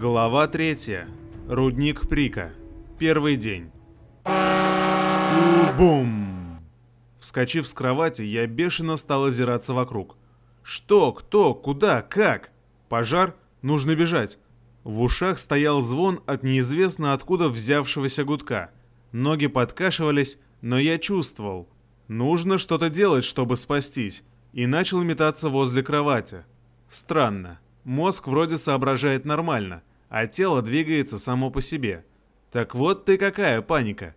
Глава 3. Рудник Прика. Первый день. Бум! Вскочив с кровати, я бешено стал озираться вокруг. Что, кто, куда, как? Пожар? Нужно бежать. В ушах стоял звон от неизвестно откуда взявшегося гудка. Ноги подкашивались, но я чувствовал. Нужно что-то делать, чтобы спастись. И начал метаться возле кровати. Странно. Мозг вроде соображает нормально, а тело двигается само по себе. Так вот ты какая паника.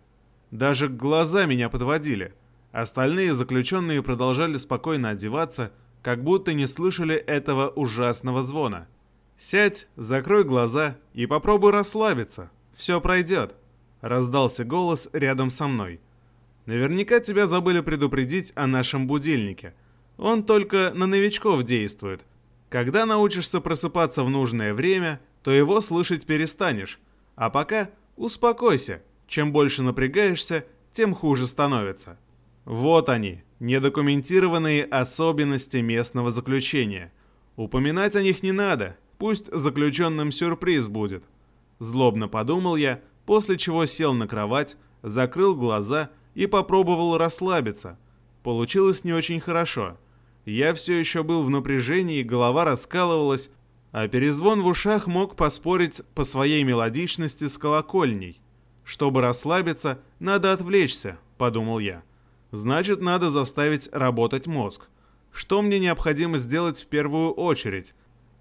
Даже глаза меня подводили. Остальные заключенные продолжали спокойно одеваться, как будто не слышали этого ужасного звона. «Сядь, закрой глаза и попробуй расслабиться. Все пройдет», — раздался голос рядом со мной. «Наверняка тебя забыли предупредить о нашем будильнике. Он только на новичков действует. Когда научишься просыпаться в нужное время, то его слышать перестанешь. А пока успокойся. Чем больше напрягаешься, тем хуже становится. Вот они, недокументированные особенности местного заключения. Упоминать о них не надо, пусть заключенным сюрприз будет. Злобно подумал я, после чего сел на кровать, закрыл глаза и попробовал расслабиться. Получилось не очень хорошо. Я все еще был в напряжении, голова раскалывалась, а перезвон в ушах мог поспорить по своей мелодичности с колокольней. Чтобы расслабиться, надо отвлечься, подумал я. Значит, надо заставить работать мозг. Что мне необходимо сделать в первую очередь?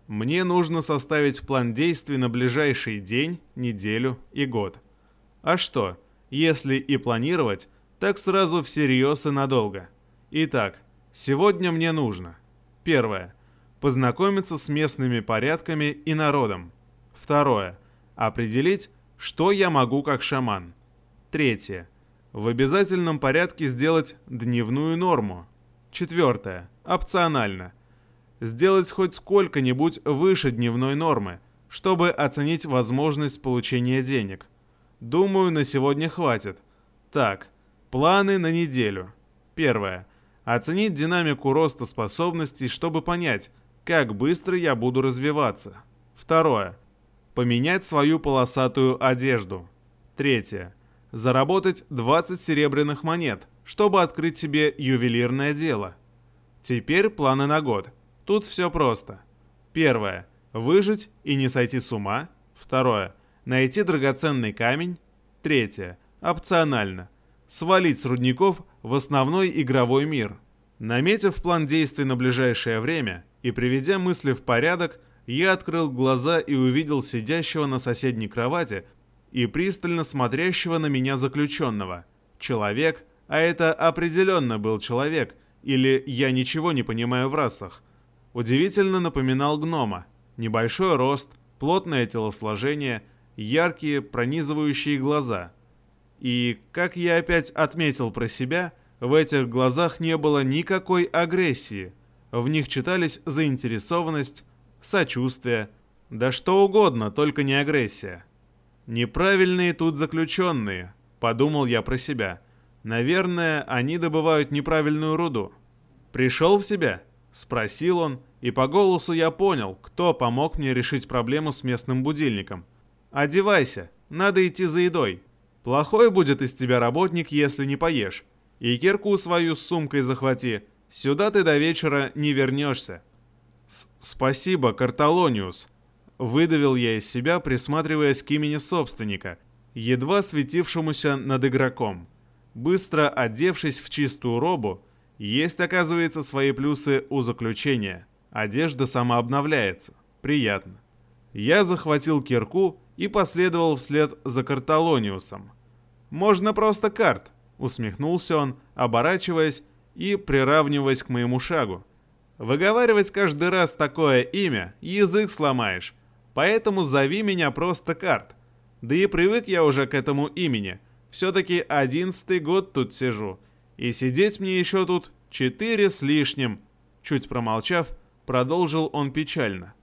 Мне нужно составить план действий на ближайший день, неделю и год. А что, если и планировать, так сразу всерьез и надолго. Итак, сегодня мне нужно. Первое познакомиться с местными порядками и народом. Второе. Определить, что я могу как шаман. Третье. В обязательном порядке сделать дневную норму. Четвертое. Опционально. Сделать хоть сколько-нибудь выше дневной нормы, чтобы оценить возможность получения денег. Думаю, на сегодня хватит. Так, планы на неделю. Первое. Оценить динамику роста способностей, чтобы понять, как быстро я буду развиваться. Второе. Поменять свою полосатую одежду. Третье. Заработать 20 серебряных монет, чтобы открыть себе ювелирное дело. Теперь планы на год. Тут все просто. Первое. Выжить и не сойти с ума. Второе. Найти драгоценный камень. Третье. Опционально. Свалить с рудников в основной игровой мир. Наметив план действий на ближайшее время, и приведя мысли в порядок, я открыл глаза и увидел сидящего на соседней кровати и пристально смотрящего на меня заключенного. Человек, а это определенно был человек, или я ничего не понимаю в расах. Удивительно напоминал гнома. Небольшой рост, плотное телосложение, яркие пронизывающие глаза. И, как я опять отметил про себя, в этих глазах не было никакой агрессии – в них читались заинтересованность, сочувствие, да что угодно, только не агрессия. «Неправильные тут заключенные», — подумал я про себя. «Наверное, они добывают неправильную руду». «Пришел в себя?» — спросил он, и по голосу я понял, кто помог мне решить проблему с местным будильником. «Одевайся, надо идти за едой. Плохой будет из тебя работник, если не поешь. И кирку свою с сумкой захвати, Сюда ты до вечера не вернешься. С Спасибо, Карталониус. Выдавил я из себя, присматриваясь к имени собственника, едва светившемуся над игроком. Быстро одевшись в чистую робу, есть, оказывается, свои плюсы у заключения. Одежда сама обновляется. Приятно. Я захватил кирку и последовал вслед за Карталониусом. «Можно просто карт», — усмехнулся он, оборачиваясь и приравниваясь к моему шагу. Выговаривать каждый раз такое имя язык сломаешь, поэтому зови меня просто Карт. Да и привык я уже к этому имени. Все-таки одиннадцатый год тут сижу. И сидеть мне еще тут четыре с лишним. Чуть промолчав, продолжил он печально.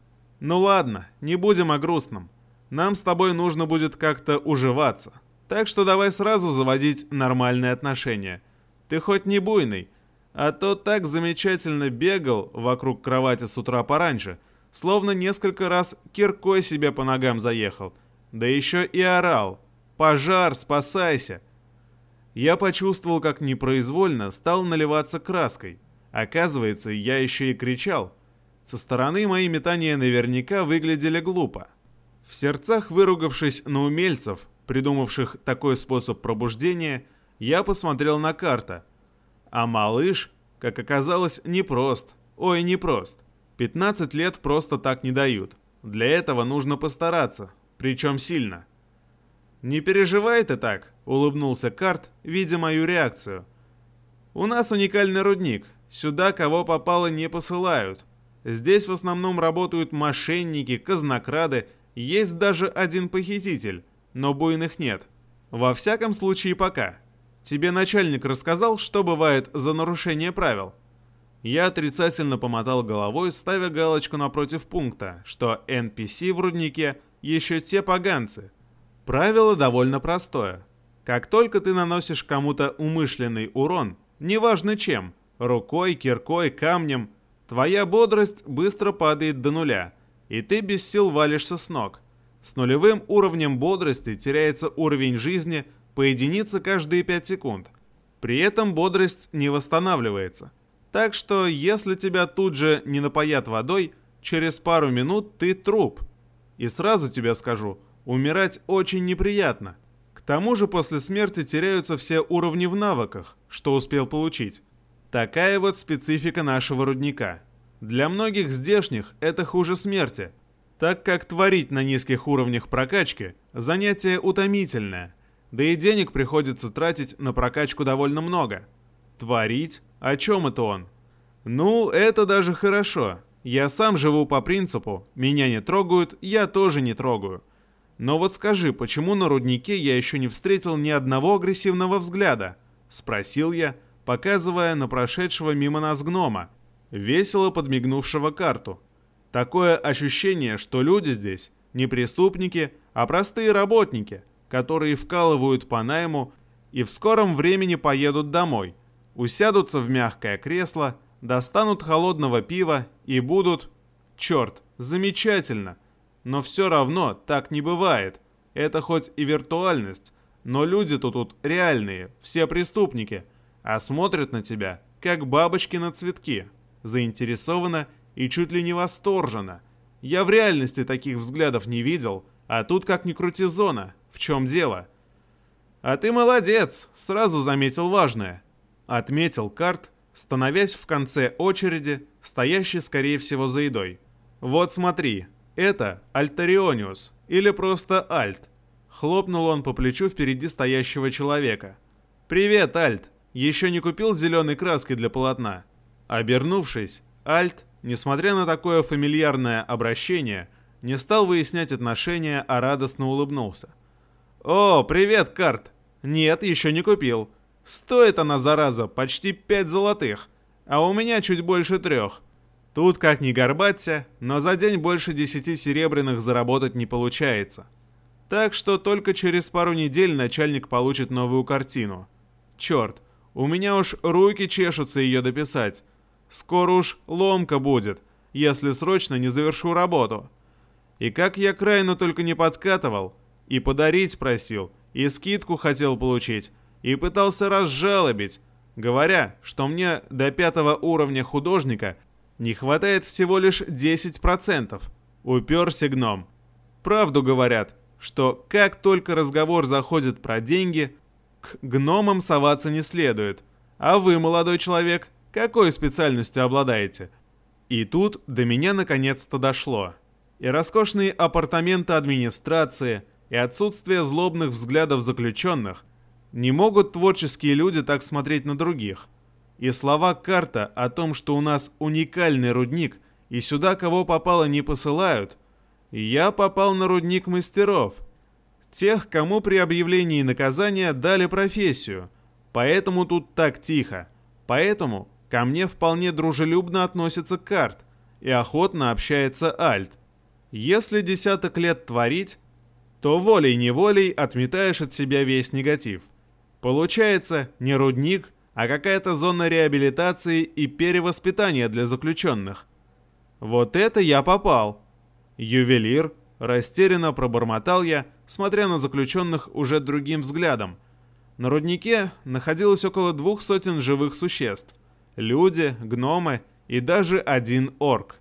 Ну ладно, не будем о грустном. Нам с тобой нужно будет как-то уживаться. Так что давай сразу заводить нормальные отношения. Ты хоть не буйный, а то так замечательно бегал вокруг кровати с утра пораньше, словно несколько раз киркой себе по ногам заехал. Да еще и орал. «Пожар, спасайся!» Я почувствовал, как непроизвольно стал наливаться краской. Оказывается, я еще и кричал. Со стороны мои метания наверняка выглядели глупо. В сердцах выругавшись на умельцев, придумавших такой способ пробуждения, я посмотрел на карту. А малыш, как оказалось, непрост. Ой, непрост. 15 лет просто так не дают. Для этого нужно постараться, причем сильно. «Не переживай ты так», — улыбнулся Карт, видя мою реакцию. «У нас уникальный рудник. Сюда кого попало не посылают. Здесь в основном работают мошенники, казнокрады, есть даже один похититель, но буйных нет. Во всяком случае пока. Тебе начальник рассказал, что бывает за нарушение правил?» Я отрицательно помотал головой, ставя галочку напротив пункта, что NPC в руднике еще те поганцы. Правило довольно простое. Как только ты наносишь кому-то умышленный урон, неважно чем, рукой, киркой, камнем, твоя бодрость быстро падает до нуля, и ты без сил валишься с ног. С нулевым уровнем бодрости теряется уровень жизни по единице каждые 5 секунд. При этом бодрость не восстанавливается – так что, если тебя тут же не напоят водой, через пару минут ты труп. И сразу тебе скажу, умирать очень неприятно. К тому же после смерти теряются все уровни в навыках, что успел получить. Такая вот специфика нашего рудника. Для многих здешних это хуже смерти, так как творить на низких уровнях прокачки – занятие утомительное, да и денег приходится тратить на прокачку довольно много. Творить о чем это он? Ну, это даже хорошо. Я сам живу по принципу «меня не трогают, я тоже не трогаю». Но вот скажи, почему на руднике я еще не встретил ни одного агрессивного взгляда? Спросил я, показывая на прошедшего мимо нас гнома, весело подмигнувшего карту. Такое ощущение, что люди здесь не преступники, а простые работники, которые вкалывают по найму и в скором времени поедут домой, усядутся в мягкое кресло, достанут холодного пива и будут... Черт, замечательно! Но все равно так не бывает. Это хоть и виртуальность, но люди-то тут реальные, все преступники, а смотрят на тебя, как бабочки на цветки. Заинтересованно и чуть ли не восторженно. Я в реальности таких взглядов не видел, а тут как ни крути зона. В чем дело? А ты молодец, сразу заметил важное отметил карт, становясь в конце очереди, стоящий скорее всего за едой. «Вот смотри, это Альтариониус, или просто Альт». Хлопнул он по плечу впереди стоящего человека. «Привет, Альт! Еще не купил зеленой краски для полотна?» Обернувшись, Альт, несмотря на такое фамильярное обращение, не стал выяснять отношения, а радостно улыбнулся. «О, привет, Карт! Нет, еще не купил. Стоит она, зараза, почти пять золотых, а у меня чуть больше трех. Тут как ни горбаться, но за день больше десяти серебряных заработать не получается. Так что только через пару недель начальник получит новую картину. Черт, у меня уж руки чешутся ее дописать. Скоро уж ломка будет, если срочно не завершу работу. И как я крайну только не подкатывал, и подарить просил, и скидку хотел получить, и пытался разжалобить, говоря, что мне до пятого уровня художника не хватает всего лишь 10%. Уперся гном. Правду говорят, что как только разговор заходит про деньги, к гномам соваться не следует. А вы, молодой человек, какой специальностью обладаете? И тут до меня наконец-то дошло. И роскошные апартаменты администрации, и отсутствие злобных взглядов заключенных, не могут творческие люди так смотреть на других. И слова карта о том, что у нас уникальный рудник, и сюда кого попало не посылают, я попал на рудник мастеров. Тех, кому при объявлении наказания дали профессию. Поэтому тут так тихо. Поэтому ко мне вполне дружелюбно относится карт и охотно общается Альт. Если десяток лет творить, то волей-неволей отметаешь от себя весь негатив – Получается, не рудник, а какая-то зона реабилитации и перевоспитания для заключенных. Вот это я попал. Ювелир, растерянно пробормотал я, смотря на заключенных уже другим взглядом. На руднике находилось около двух сотен живых существ. Люди, гномы и даже один орк.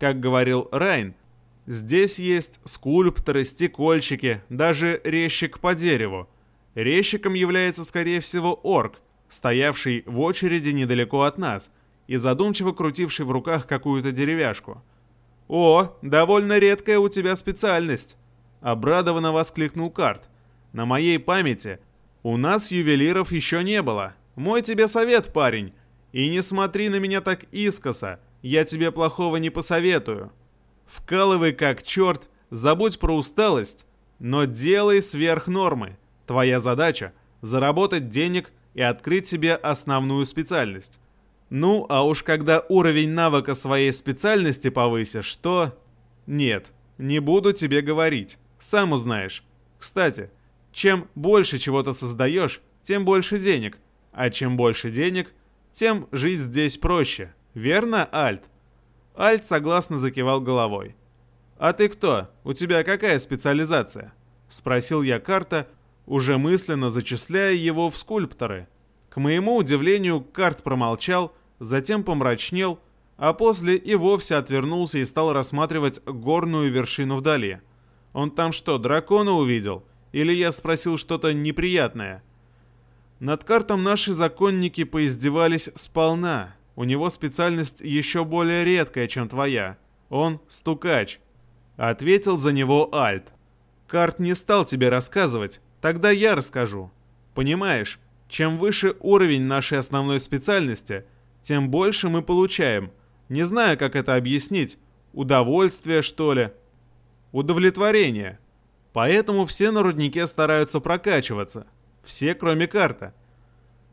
Как говорил Райн, здесь есть скульпторы, стекольщики, даже резчик по дереву. Резчиком является, скорее всего, орк, стоявший в очереди недалеко от нас и задумчиво крутивший в руках какую-то деревяшку. «О, довольно редкая у тебя специальность!» Обрадованно воскликнул Карт. «На моей памяти у нас ювелиров еще не было. Мой тебе совет, парень. И не смотри на меня так искоса, я тебе плохого не посоветую. Вкалывай как черт, забудь про усталость, но делай сверх нормы. Твоя задача – заработать денег и открыть себе основную специальность. Ну, а уж когда уровень навыка своей специальности повысишь, то... Нет, не буду тебе говорить, сам узнаешь. Кстати, чем больше чего-то создаешь, тем больше денег. А чем больше денег, тем жить здесь проще. Верно, Альт? Альт согласно закивал головой. «А ты кто? У тебя какая специализация?» Спросил я Карта, уже мысленно зачисляя его в скульпторы. К моему удивлению, Карт промолчал, затем помрачнел, а после и вовсе отвернулся и стал рассматривать горную вершину вдали. Он там что, дракона увидел? Или я спросил что-то неприятное? Над картом наши законники поиздевались сполна. У него специальность еще более редкая, чем твоя. Он стукач. Ответил за него Альт. Карт не стал тебе рассказывать, Тогда я расскажу. Понимаешь, чем выше уровень нашей основной специальности, тем больше мы получаем. Не знаю, как это объяснить. Удовольствие, что ли? Удовлетворение. Поэтому все на руднике стараются прокачиваться. Все, кроме карта.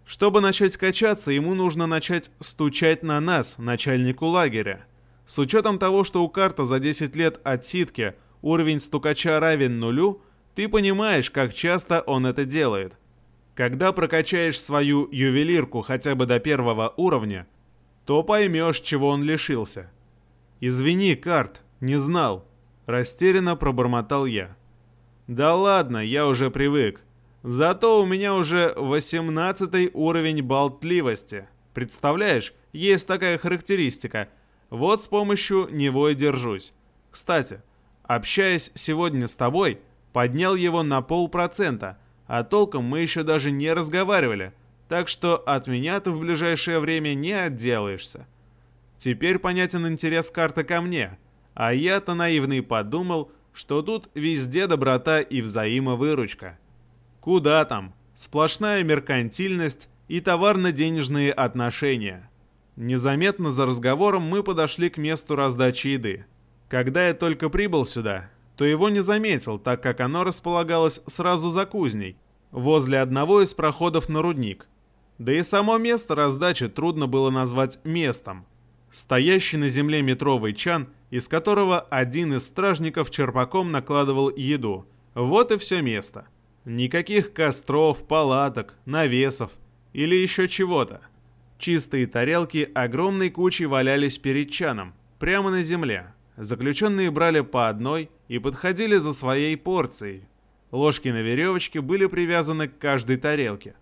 Чтобы начать качаться, ему нужно начать стучать на нас, начальнику лагеря. С учетом того, что у карта за 10 лет отсидки уровень стукача равен нулю, ты понимаешь, как часто он это делает. Когда прокачаешь свою ювелирку хотя бы до первого уровня, то поймешь, чего он лишился. «Извини, Карт, не знал», – растерянно пробормотал я. «Да ладно, я уже привык. Зато у меня уже 18 уровень болтливости. Представляешь, есть такая характеристика. Вот с помощью него и держусь. Кстати, общаясь сегодня с тобой – поднял его на полпроцента, а толком мы еще даже не разговаривали, так что от меня ты в ближайшее время не отделаешься. Теперь понятен интерес карты ко мне, а я-то наивный подумал, что тут везде доброта и взаимовыручка. Куда там? Сплошная меркантильность и товарно-денежные отношения. Незаметно за разговором мы подошли к месту раздачи еды. Когда я только прибыл сюда, то его не заметил, так как оно располагалось сразу за кузней, возле одного из проходов на рудник. Да и само место раздачи трудно было назвать местом. Стоящий на земле метровый чан, из которого один из стражников черпаком накладывал еду. Вот и все место. Никаких костров, палаток, навесов или еще чего-то. Чистые тарелки огромной кучей валялись перед чаном, прямо на земле. Заключенные брали по одной и подходили за своей порцией. Ложки на веревочке были привязаны к каждой тарелке.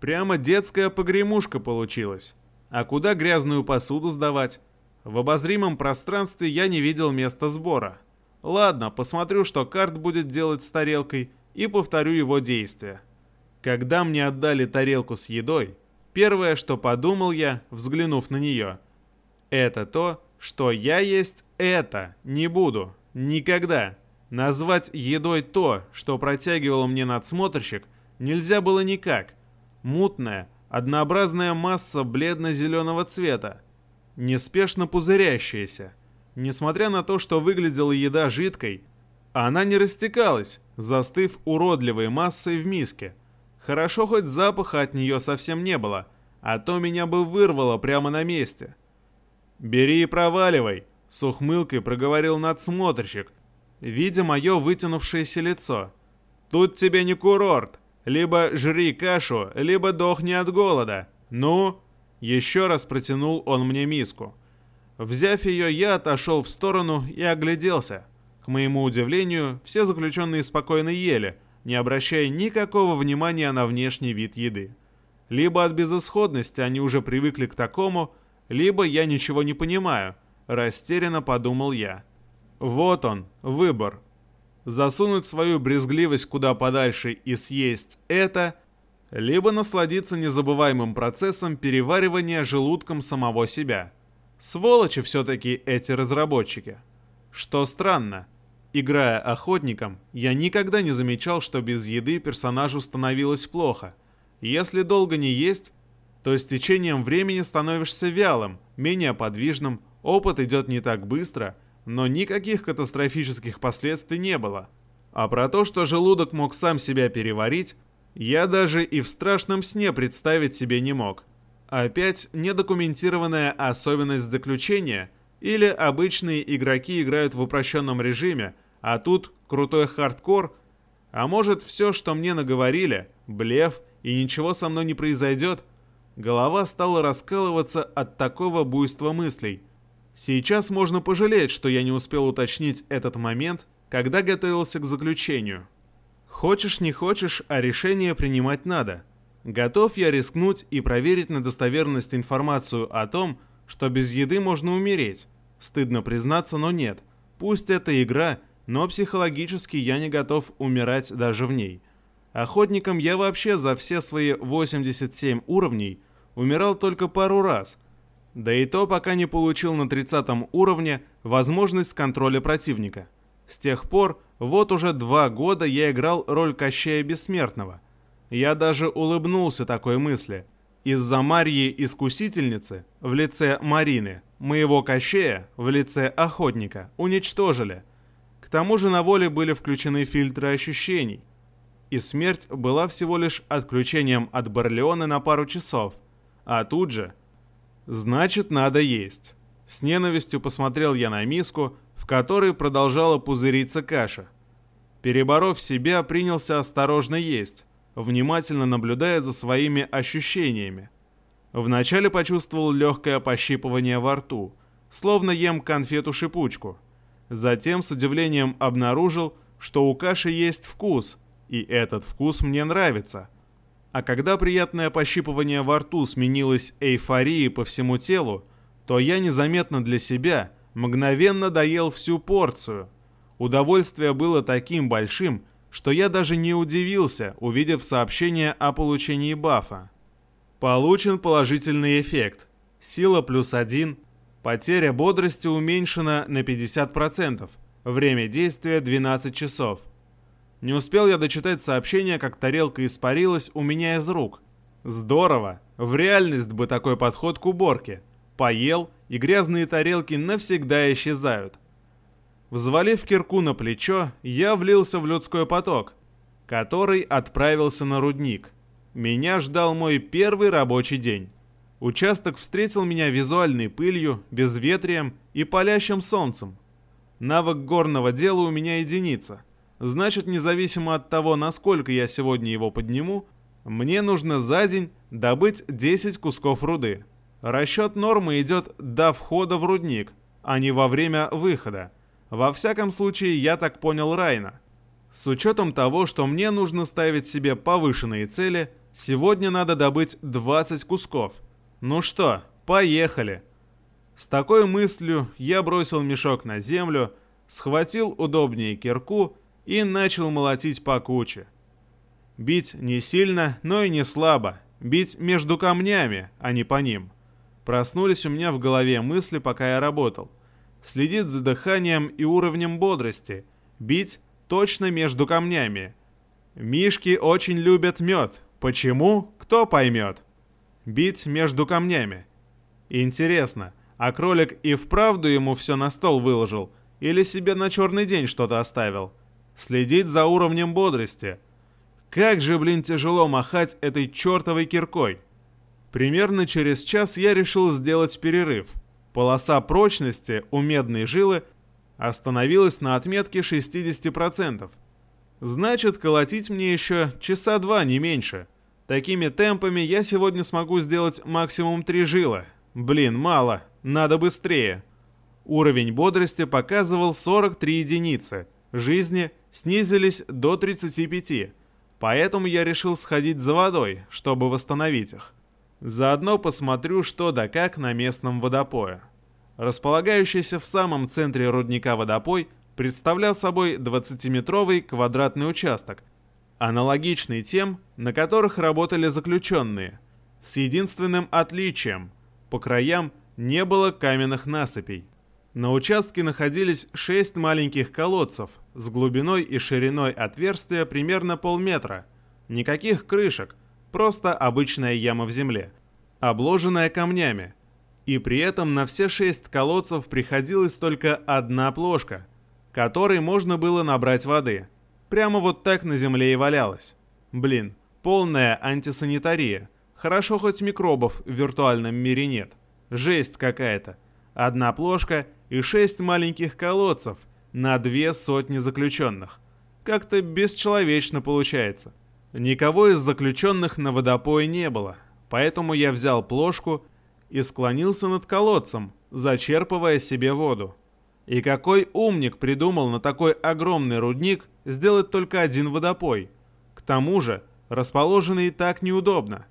Прямо детская погремушка получилась. А куда грязную посуду сдавать? В обозримом пространстве я не видел места сбора. Ладно, посмотрю, что карт будет делать с тарелкой и повторю его действия. Когда мне отдали тарелку с едой, первое, что подумал я, взглянув на нее, это то, что я есть это не буду. Никогда. Назвать едой то, что протягивал мне надсмотрщик, нельзя было никак. Мутная, однообразная масса бледно-зеленого цвета, неспешно пузырящаяся. Несмотря на то, что выглядела еда жидкой, она не растекалась, застыв уродливой массой в миске. Хорошо хоть запаха от нее совсем не было, а то меня бы вырвало прямо на месте. «Бери и проваливай», — с ухмылкой проговорил надсмотрщик, видя мое вытянувшееся лицо. «Тут тебе не курорт. Либо жри кашу, либо дохни от голода. Ну?» Еще раз протянул он мне миску. Взяв ее, я отошел в сторону и огляделся. К моему удивлению, все заключенные спокойно ели, не обращая никакого внимания на внешний вид еды. Либо от безысходности они уже привыкли к такому, либо я ничего не понимаю, растерянно подумал я. Вот он, выбор. Засунуть свою брезгливость куда подальше и съесть это, либо насладиться незабываемым процессом переваривания желудком самого себя. Сволочи все-таки эти разработчики. Что странно, Играя охотником, я никогда не замечал, что без еды персонажу становилось плохо. Если долго не есть, то с течением времени становишься вялым, менее подвижным, опыт идет не так быстро, но никаких катастрофических последствий не было. А про то, что желудок мог сам себя переварить, я даже и в страшном сне представить себе не мог. Опять недокументированная особенность заключения, или обычные игроки играют в упрощенном режиме – а тут крутой хардкор. А может, все, что мне наговорили, блеф, и ничего со мной не произойдет? Голова стала раскалываться от такого буйства мыслей. Сейчас можно пожалеть, что я не успел уточнить этот момент, когда готовился к заключению. Хочешь не хочешь, а решение принимать надо. Готов я рискнуть и проверить на достоверность информацию о том, что без еды можно умереть. Стыдно признаться, но нет. Пусть это игра, но психологически я не готов умирать даже в ней. Охотником я вообще за все свои 87 уровней умирал только пару раз, да и то пока не получил на 30 уровне возможность контроля противника. С тех пор вот уже два года я играл роль Кощея Бессмертного. Я даже улыбнулся такой мысли. Из-за Марьи Искусительницы в лице Марины, моего Кощея в лице Охотника уничтожили – тому же на воле были включены фильтры ощущений. И смерть была всего лишь отключением от Барлеона на пару часов. А тут же... Значит, надо есть. С ненавистью посмотрел я на миску, в которой продолжала пузыриться каша. Переборов себя, принялся осторожно есть, внимательно наблюдая за своими ощущениями. Вначале почувствовал легкое пощипывание во рту, словно ем конфету-шипучку – Затем с удивлением обнаружил, что у каши есть вкус, и этот вкус мне нравится. А когда приятное пощипывание во рту сменилось эйфорией по всему телу, то я незаметно для себя мгновенно доел всю порцию. Удовольствие было таким большим, что я даже не удивился, увидев сообщение о получении бафа. Получен положительный эффект. Сила плюс один, Потеря бодрости уменьшена на 50%. Время действия 12 часов. Не успел я дочитать сообщение, как тарелка испарилась у меня из рук. Здорово. В реальность бы такой подход к уборке. Поел, и грязные тарелки навсегда исчезают. Взвалив кирку на плечо, я влился в людской поток, который отправился на рудник. Меня ждал мой первый рабочий день. Участок встретил меня визуальной пылью, безветрием и палящим солнцем. Навык горного дела у меня единица. Значит, независимо от того, насколько я сегодня его подниму, мне нужно за день добыть 10 кусков руды. Расчет нормы идет до входа в рудник, а не во время выхода. Во всяком случае, я так понял Райна. С учетом того, что мне нужно ставить себе повышенные цели, сегодня надо добыть 20 кусков – ну что, поехали. С такой мыслью я бросил мешок на землю, схватил удобнее кирку и начал молотить по куче. Бить не сильно, но и не слабо. Бить между камнями, а не по ним. Проснулись у меня в голове мысли, пока я работал. Следить за дыханием и уровнем бодрости. Бить точно между камнями. Мишки очень любят мед. Почему? Кто поймет? Бить между камнями. Интересно, а кролик и вправду ему все на стол выложил или себе на черный день что-то оставил? Следить за уровнем бодрости. Как же, блин, тяжело махать этой чертовой киркой. Примерно через час я решил сделать перерыв. Полоса прочности у медной жилы остановилась на отметке 60%. Значит, колотить мне еще часа два, не меньше. Такими темпами я сегодня смогу сделать максимум три жила. Блин, мало, надо быстрее. Уровень бодрости показывал 43 единицы, жизни снизились до 35, поэтому я решил сходить за водой, чтобы восстановить их. Заодно посмотрю, что да как на местном водопое. Располагающийся в самом центре рудника водопой представлял собой 20-метровый квадратный участок, аналогичный тем, на которых работали заключенные, с единственным отличием – по краям не было каменных насыпей. На участке находились шесть маленьких колодцев с глубиной и шириной отверстия примерно полметра. Никаких крышек, просто обычная яма в земле, обложенная камнями. И при этом на все шесть колодцев приходилась только одна плошка, которой можно было набрать воды. Прямо вот так на земле и валялась. Блин, полная антисанитария. Хорошо хоть микробов в виртуальном мире нет. Жесть какая-то. Одна плошка и шесть маленьких колодцев на две сотни заключенных. Как-то бесчеловечно получается. Никого из заключенных на водопое не было, поэтому я взял плошку и склонился над колодцем, зачерпывая себе воду. И какой умник придумал на такой огромный рудник сделать только один водопой? К тому же, расположенный так неудобно.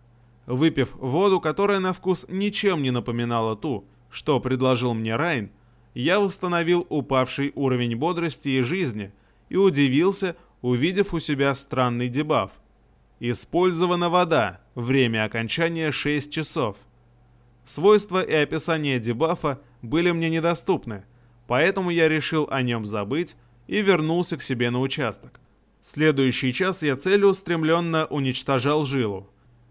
Выпив воду, которая на вкус ничем не напоминала ту, что предложил мне Райн, я восстановил упавший уровень бодрости и жизни и удивился, увидев у себя странный дебаф. Использована вода. Время окончания 6 часов. Свойства и описание дебафа были мне недоступны, поэтому я решил о нем забыть и вернулся к себе на участок. Следующий час я целеустремленно уничтожал жилу.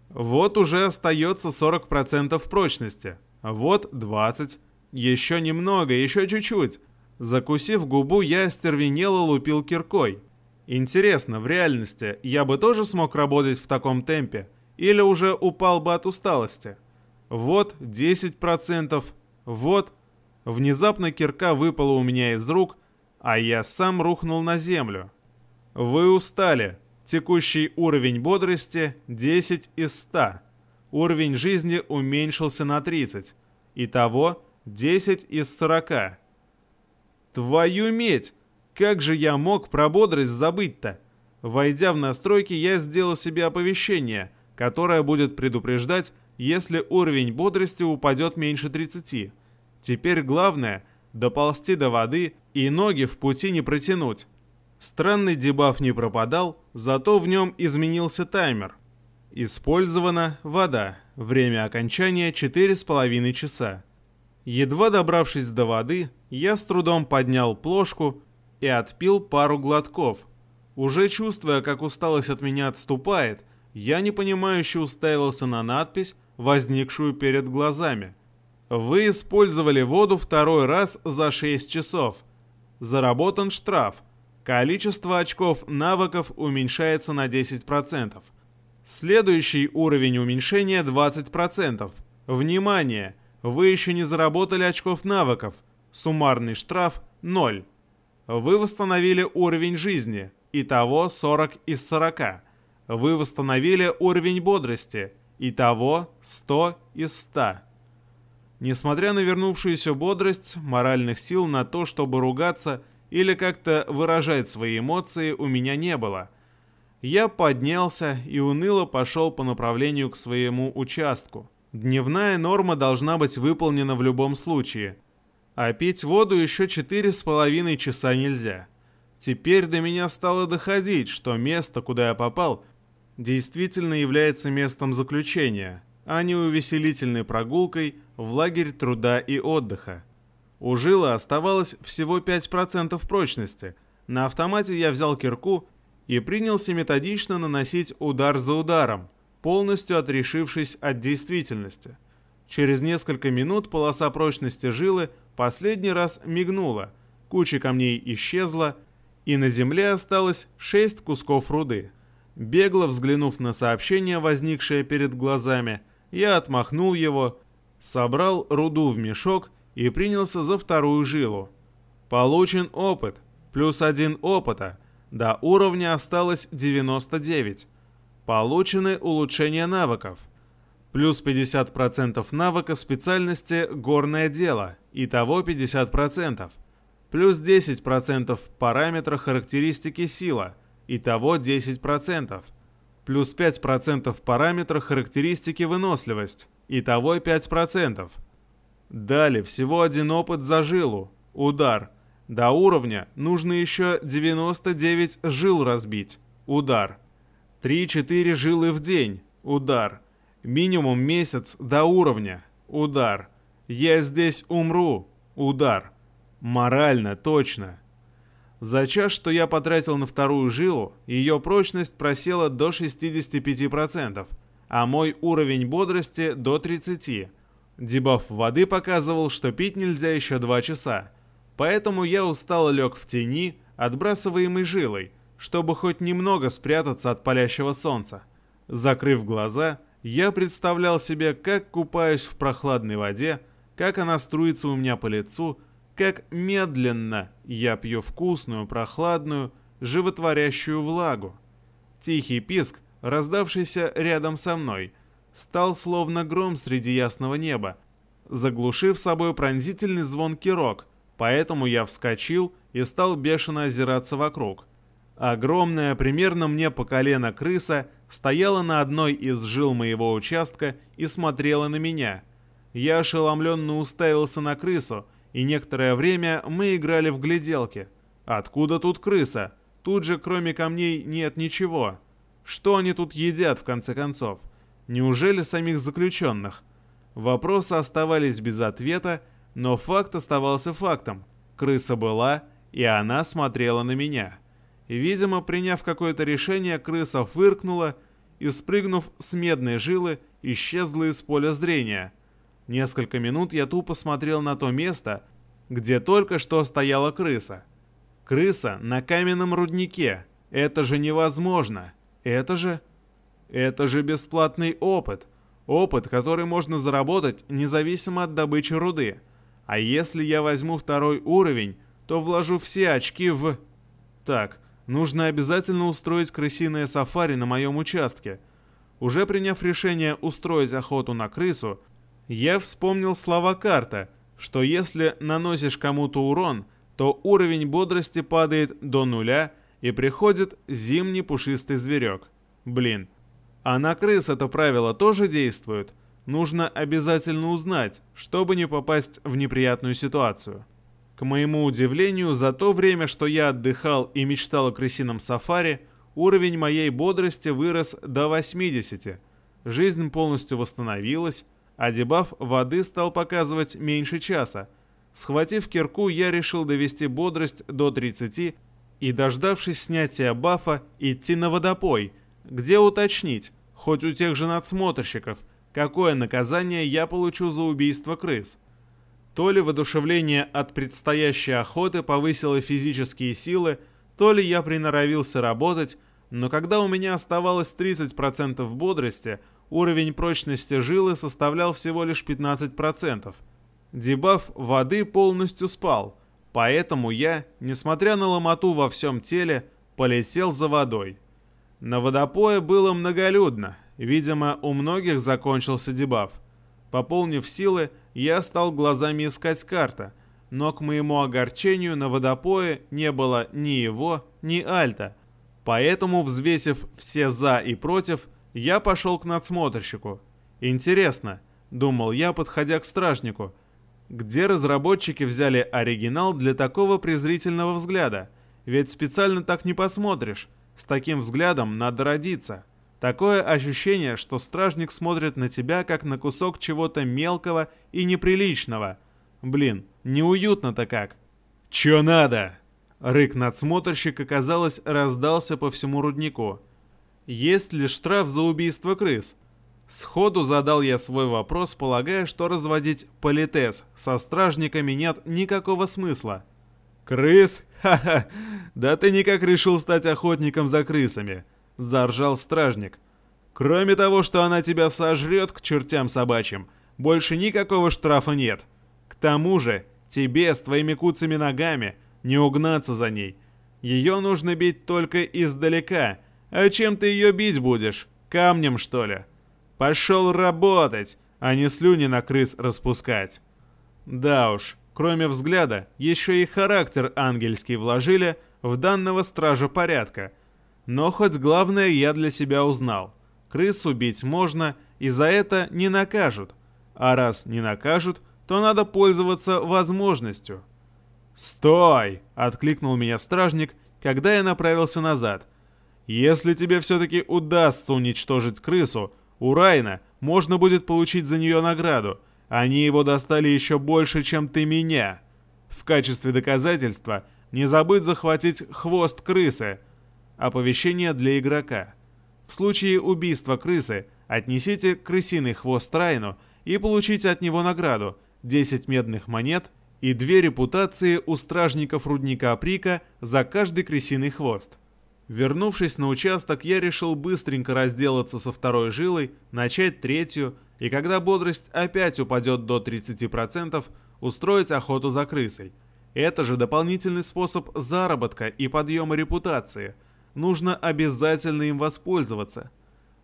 Вот уже остается 40% прочности. Вот 20. Еще немного, еще чуть-чуть. Закусив губу, я остервенело лупил киркой. Интересно, в реальности я бы тоже смог работать в таком темпе? Или уже упал бы от усталости? Вот 10%. Вот. Внезапно кирка выпала у меня из рук, а я сам рухнул на землю. Вы устали. Текущий уровень бодрости 10 из 100. Уровень жизни уменьшился на 30. Итого 10 из 40. Твою медь! Как же я мог про бодрость забыть-то? Войдя в настройки, я сделал себе оповещение, которое будет предупреждать, если уровень бодрости упадет меньше 30. Теперь главное – доползти до воды и ноги в пути не протянуть. Странный дебаф не пропадал, зато в нем изменился таймер. Использована вода. Время окончания 4,5 часа. Едва добравшись до воды, я с трудом поднял плошку и отпил пару глотков. Уже чувствуя, как усталость от меня отступает, я непонимающе уставился на надпись, возникшую перед глазами. Вы использовали воду второй раз за 6 часов. Заработан штраф – Количество очков навыков уменьшается на 10%. Следующий уровень уменьшения 20%. Внимание! Вы еще не заработали очков навыков. Суммарный штраф 0. Вы восстановили уровень жизни. Итого 40 из 40. Вы восстановили уровень бодрости. Итого 100 из 100. Несмотря на вернувшуюся бодрость, моральных сил на то, чтобы ругаться – или как-то выражать свои эмоции у меня не было. Я поднялся и уныло пошел по направлению к своему участку. Дневная норма должна быть выполнена в любом случае. А пить воду еще четыре с половиной часа нельзя. Теперь до меня стало доходить, что место, куда я попал, действительно является местом заключения, а не увеселительной прогулкой в лагерь труда и отдыха. У жила оставалось всего 5% прочности. На автомате я взял кирку и принялся методично наносить удар за ударом, полностью отрешившись от действительности. Через несколько минут полоса прочности жилы последний раз мигнула, куча камней исчезла, и на земле осталось 6 кусков руды. Бегло взглянув на сообщение, возникшее перед глазами, я отмахнул его, собрал руду в мешок и принялся за вторую жилу. Получен опыт, плюс один опыта, до уровня осталось 99. Получены улучшения навыков. Плюс 50% навыка специальности «Горное дело», итого 50%. Плюс 10% параметра характеристики «Сила», итого 10%. Плюс 5% параметра характеристики «Выносливость», итого 5%. Далее всего один опыт за жилу, удар. До уровня нужно еще 99 жил разбить, удар. 3-4 жилы в день, удар. Минимум месяц до уровня, удар. Я здесь умру, удар. Морально, точно. За час, что я потратил на вторую жилу, ее прочность просела до 65%, а мой уровень бодрости до 30%. Дебаф воды показывал, что пить нельзя еще 2 часа. Поэтому я устало лег в тени, отбрасываемой жилой, чтобы хоть немного спрятаться от палящего солнца. Закрыв глаза, я представлял себе, как купаюсь в прохладной воде, как она струится у меня по лицу, как медленно я пью вкусную, прохладную, животворящую влагу. Тихий писк, раздавшийся рядом со мной, стал словно гром среди ясного неба, заглушив собой пронзительный звонкий рог, поэтому я вскочил и стал бешено озираться вокруг. Огромная, примерно мне по колено крыса, стояла на одной из жил моего участка и смотрела на меня. Я ошеломленно уставился на крысу, и некоторое время мы играли в гляделки. Откуда тут крыса? Тут же кроме камней нет ничего. Что они тут едят в конце концов? Неужели самих заключенных? Вопросы оставались без ответа, но факт оставался фактом. Крыса была, и она смотрела на меня. Видимо, приняв какое-то решение, крыса фыркнула и, спрыгнув с медной жилы, исчезла из поля зрения – Несколько минут я тупо смотрел на то место, где только что стояла крыса. Крыса на каменном руднике. Это же невозможно. Это же... Это же бесплатный опыт. Опыт, который можно заработать независимо от добычи руды. А если я возьму второй уровень, то вложу все очки в... Так, нужно обязательно устроить крысиное сафари на моем участке. Уже приняв решение устроить охоту на крысу, я вспомнил слова карта, что если наносишь кому-то урон, то уровень бодрости падает до нуля и приходит зимний пушистый зверек. Блин, а на крыс это правило тоже действует? Нужно обязательно узнать, чтобы не попасть в неприятную ситуацию. К моему удивлению, за то время, что я отдыхал и мечтал о крысином сафари, уровень моей бодрости вырос до 80. Жизнь полностью восстановилась, а дебаф воды стал показывать меньше часа. Схватив кирку, я решил довести бодрость до 30 и, дождавшись снятия бафа, идти на водопой, где уточнить, хоть у тех же надсмотрщиков, какое наказание я получу за убийство крыс. То ли воодушевление от предстоящей охоты повысило физические силы, то ли я приноровился работать, но когда у меня оставалось 30% бодрости – уровень прочности жилы составлял всего лишь 15%. Дебаф воды полностью спал, поэтому я, несмотря на ломоту во всем теле, полетел за водой. На водопое было многолюдно, видимо, у многих закончился дебаф. Пополнив силы, я стал глазами искать карта, но к моему огорчению на водопое не было ни его, ни альта, поэтому, взвесив все «за» и «против», я пошел к надсмотрщику. Интересно, думал я, подходя к стражнику, где разработчики взяли оригинал для такого презрительного взгляда? Ведь специально так не посмотришь. С таким взглядом надо родиться. Такое ощущение, что стражник смотрит на тебя, как на кусок чего-то мелкого и неприличного. Блин, неуютно-то как. «Чё надо?» Рык надсмотрщика, казалось, раздался по всему руднику. Есть ли штраф за убийство крыс? Сходу задал я свой вопрос, полагая, что разводить политез со стражниками нет никакого смысла. «Крыс? Ха-ха! Да ты никак решил стать охотником за крысами!» – заржал стражник. «Кроме того, что она тебя сожрет к чертям собачьим, больше никакого штрафа нет. К тому же, тебе с твоими куцами ногами не угнаться за ней. Ее нужно бить только издалека – «А чем ты ее бить будешь? Камнем, что ли?» Пошел работать, а не слюни на крыс распускать. Да уж, кроме взгляда, еще и характер ангельский вложили в данного стража порядка. Но хоть главное я для себя узнал. Крыс убить можно, и за это не накажут. А раз не накажут, то надо пользоваться возможностью. «Стой!» — откликнул меня стражник, когда я направился назад. «Если тебе все-таки удастся уничтожить крысу, у Райна можно будет получить за нее награду. Они его достали еще больше, чем ты меня. В качестве доказательства не забудь захватить хвост крысы. Оповещение для игрока. В случае убийства крысы отнесите крысиный хвост Райну и получите от него награду 10 медных монет и две репутации у стражников рудника Прика за каждый крысиный хвост. Вернувшись на участок, я решил быстренько разделаться со второй жилой, начать третью, и когда бодрость опять упадет до 30%, устроить охоту за крысой. Это же дополнительный способ заработка и подъема репутации. Нужно обязательно им воспользоваться.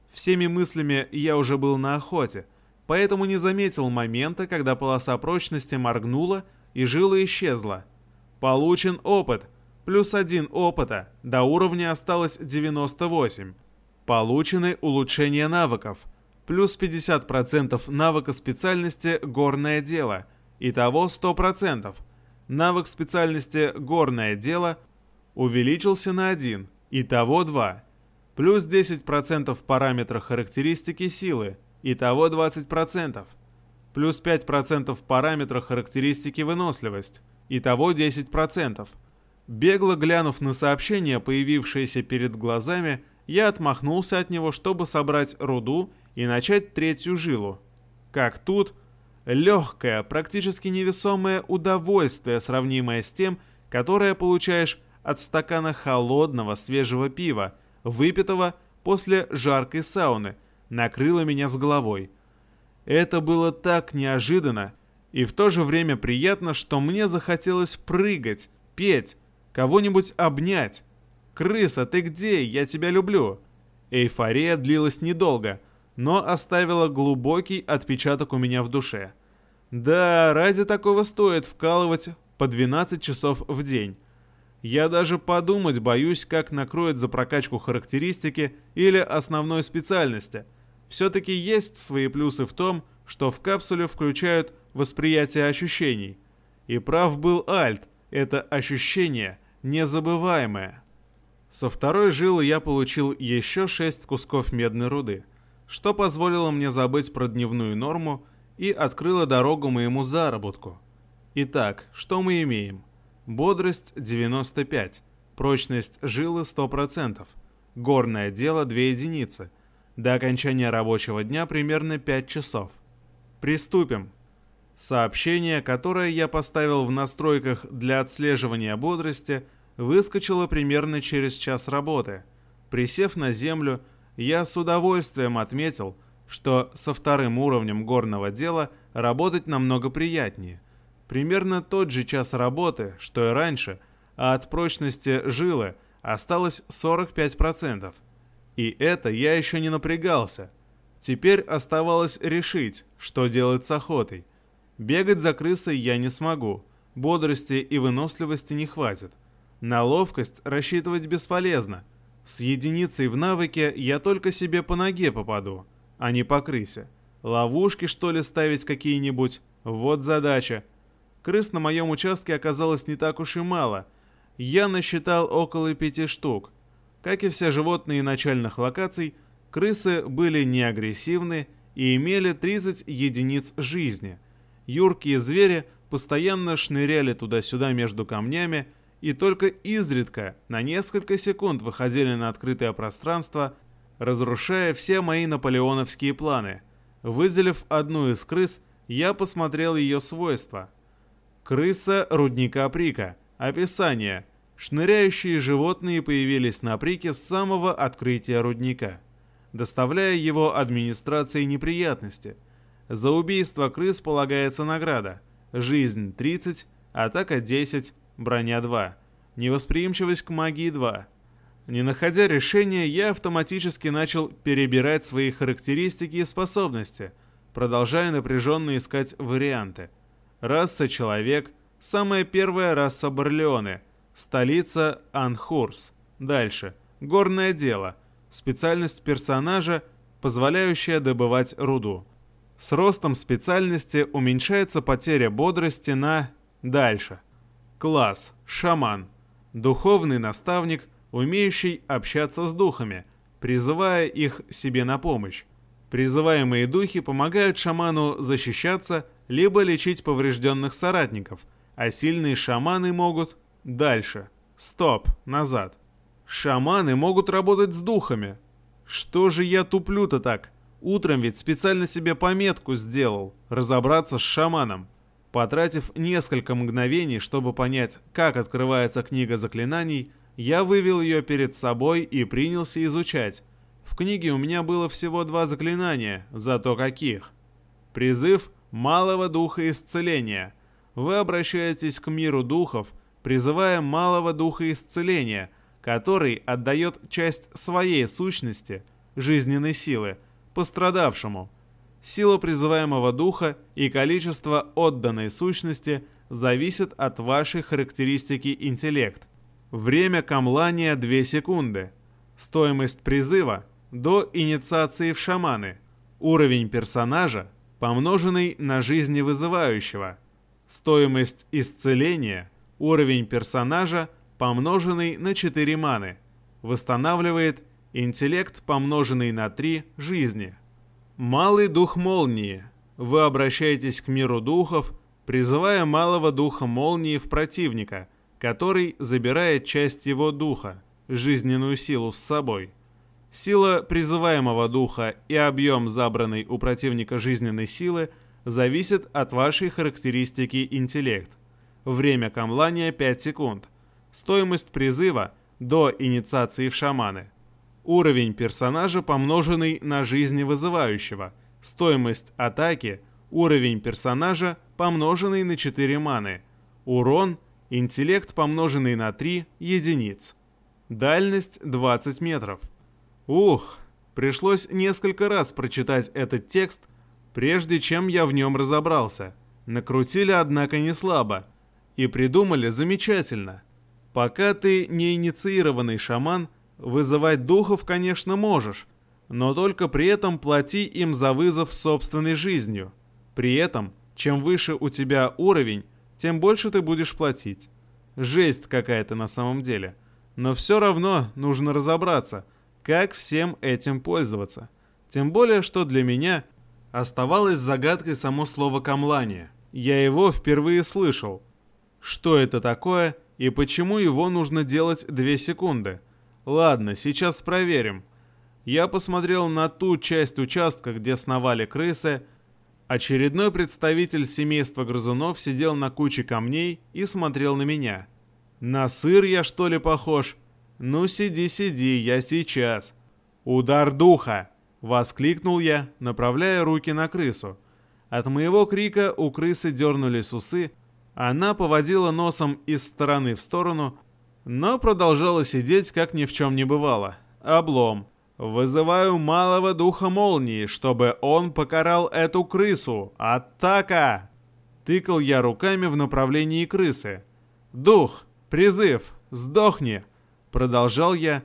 Всеми мыслями я уже был на охоте, поэтому не заметил момента, когда полоса прочности моргнула и жила исчезла. Получен опыт – Плюс один опыта, до уровня осталось 98. Получены улучшения навыков. Плюс 50% навыка специальности «Горное дело». Итого 100%. Навык специальности «Горное дело» увеличился на 1. Итого 2. Плюс 10% в параметрах характеристики силы. Итого 20%. Плюс 5% в параметрах характеристики выносливость. Итого 10%. Бегло глянув на сообщение, появившееся перед глазами, я отмахнулся от него, чтобы собрать руду и начать третью жилу. Как тут, легкое, практически невесомое удовольствие, сравнимое с тем, которое получаешь от стакана холодного свежего пива, выпитого после жаркой сауны, накрыло меня с головой. Это было так неожиданно и в то же время приятно, что мне захотелось прыгать, петь, Кого-нибудь обнять. «Крыса, ты где? Я тебя люблю!» Эйфория длилась недолго, но оставила глубокий отпечаток у меня в душе. Да, ради такого стоит вкалывать по 12 часов в день. Я даже подумать боюсь, как накроет за прокачку характеристики или основной специальности. Все-таки есть свои плюсы в том, что в капсуле включают восприятие ощущений. И прав был Альт, это ощущение незабываемое. Со второй жилы я получил еще шесть кусков медной руды, что позволило мне забыть про дневную норму и открыло дорогу моему заработку. Итак, что мы имеем? Бодрость 95, прочность жилы 100%, горное дело 2 единицы, до окончания рабочего дня примерно 5 часов. Приступим. Сообщение, которое я поставил в настройках для отслеживания бодрости, выскочило примерно через час работы. Присев на землю, я с удовольствием отметил, что со вторым уровнем горного дела работать намного приятнее. Примерно тот же час работы, что и раньше, а от прочности жилы осталось 45%. И это я еще не напрягался. Теперь оставалось решить, что делать с охотой. Бегать за крысой я не смогу. Бодрости и выносливости не хватит. На ловкость рассчитывать бесполезно. С единицей в навыке я только себе по ноге попаду, а не по крысе. Ловушки, что ли, ставить какие-нибудь? Вот задача. Крыс на моем участке оказалось не так уж и мало. Я насчитал около пяти штук. Как и все животные начальных локаций, крысы были не агрессивны и имели 30 единиц жизни – Юркие звери постоянно шныряли туда-сюда между камнями и только изредка на несколько секунд выходили на открытое пространство, разрушая все мои наполеоновские планы. Выделив одну из крыс, я посмотрел ее свойства. Крыса рудника Прика. Описание. Шныряющие животные появились на Прике с самого открытия рудника, доставляя его администрации неприятности – за убийство крыс полагается награда. Жизнь 30, атака 10, броня 2. Невосприимчивость к магии 2. Не находя решения, я автоматически начал перебирать свои характеристики и способности, продолжая напряженно искать варианты. Раса человек, самая первая раса Барлеоне, столица Анхурс. Дальше. Горное дело. Специальность персонажа, позволяющая добывать руду. С ростом специальности уменьшается потеря бодрости на... Дальше. Класс. Шаман. Духовный наставник, умеющий общаться с духами, призывая их себе на помощь. Призываемые духи помогают шаману защищаться, либо лечить поврежденных соратников, а сильные шаманы могут... Дальше. Стоп. Назад. Шаманы могут работать с духами. Что же я туплю-то так? Утром ведь специально себе пометку сделал. Разобраться с шаманом. Потратив несколько мгновений, чтобы понять, как открывается книга заклинаний, я вывел ее перед собой и принялся изучать. В книге у меня было всего два заклинания, зато каких. Призыв малого духа исцеления. Вы обращаетесь к миру духов, призывая малого духа исцеления, который отдает часть своей сущности, жизненной силы, пострадавшему. Сила призываемого духа и количество отданной сущности зависит от вашей характеристики интеллект. Время камлания 2 секунды. Стоимость призыва до инициации в шаманы. Уровень персонажа, помноженный на жизни вызывающего. Стоимость исцеления, уровень персонажа, помноженный на 4 маны. Восстанавливает интеллект, помноженный на 3 жизни. Малый дух молнии. Вы обращаетесь к миру духов, призывая малого духа молнии в противника – который забирает часть его духа, жизненную силу с собой. Сила призываемого духа и объем забранной у противника жизненной силы зависит от вашей характеристики интеллект. Время камлания 5 секунд. Стоимость призыва до инициации в шаманы. Уровень персонажа, помноженный на жизни вызывающего. Стоимость атаки. Уровень персонажа, помноженный на 4 маны. Урон – Интеллект, помноженный на 3, единиц. Дальность 20 метров. Ух, пришлось несколько раз прочитать этот текст, прежде чем я в нем разобрался. Накрутили, однако, не слабо. И придумали замечательно. Пока ты не инициированный шаман, вызывать духов, конечно, можешь, но только при этом плати им за вызов собственной жизнью. При этом, чем выше у тебя уровень, тем больше ты будешь платить. Жесть какая-то на самом деле. Но все равно нужно разобраться, как всем этим пользоваться. Тем более, что для меня оставалось загадкой само слово «камлание». Я его впервые слышал. Что это такое и почему его нужно делать 2 секунды? Ладно, сейчас проверим. Я посмотрел на ту часть участка, где сновали крысы, Очередной представитель семейства грызунов сидел на куче камней и смотрел на меня. «На сыр я, что ли, похож? Ну, сиди, сиди, я сейчас». «Удар духа!» — воскликнул я, направляя руки на крысу. От моего крика у крысы дернулись усы, она поводила носом из стороны в сторону, но продолжала сидеть, как ни в чем не бывало. Облом. Вызываю малого духа молнии, чтобы он покарал эту крысу. Атака! Тыкал я руками в направлении крысы. Дух, призыв, сдохни! Продолжал я,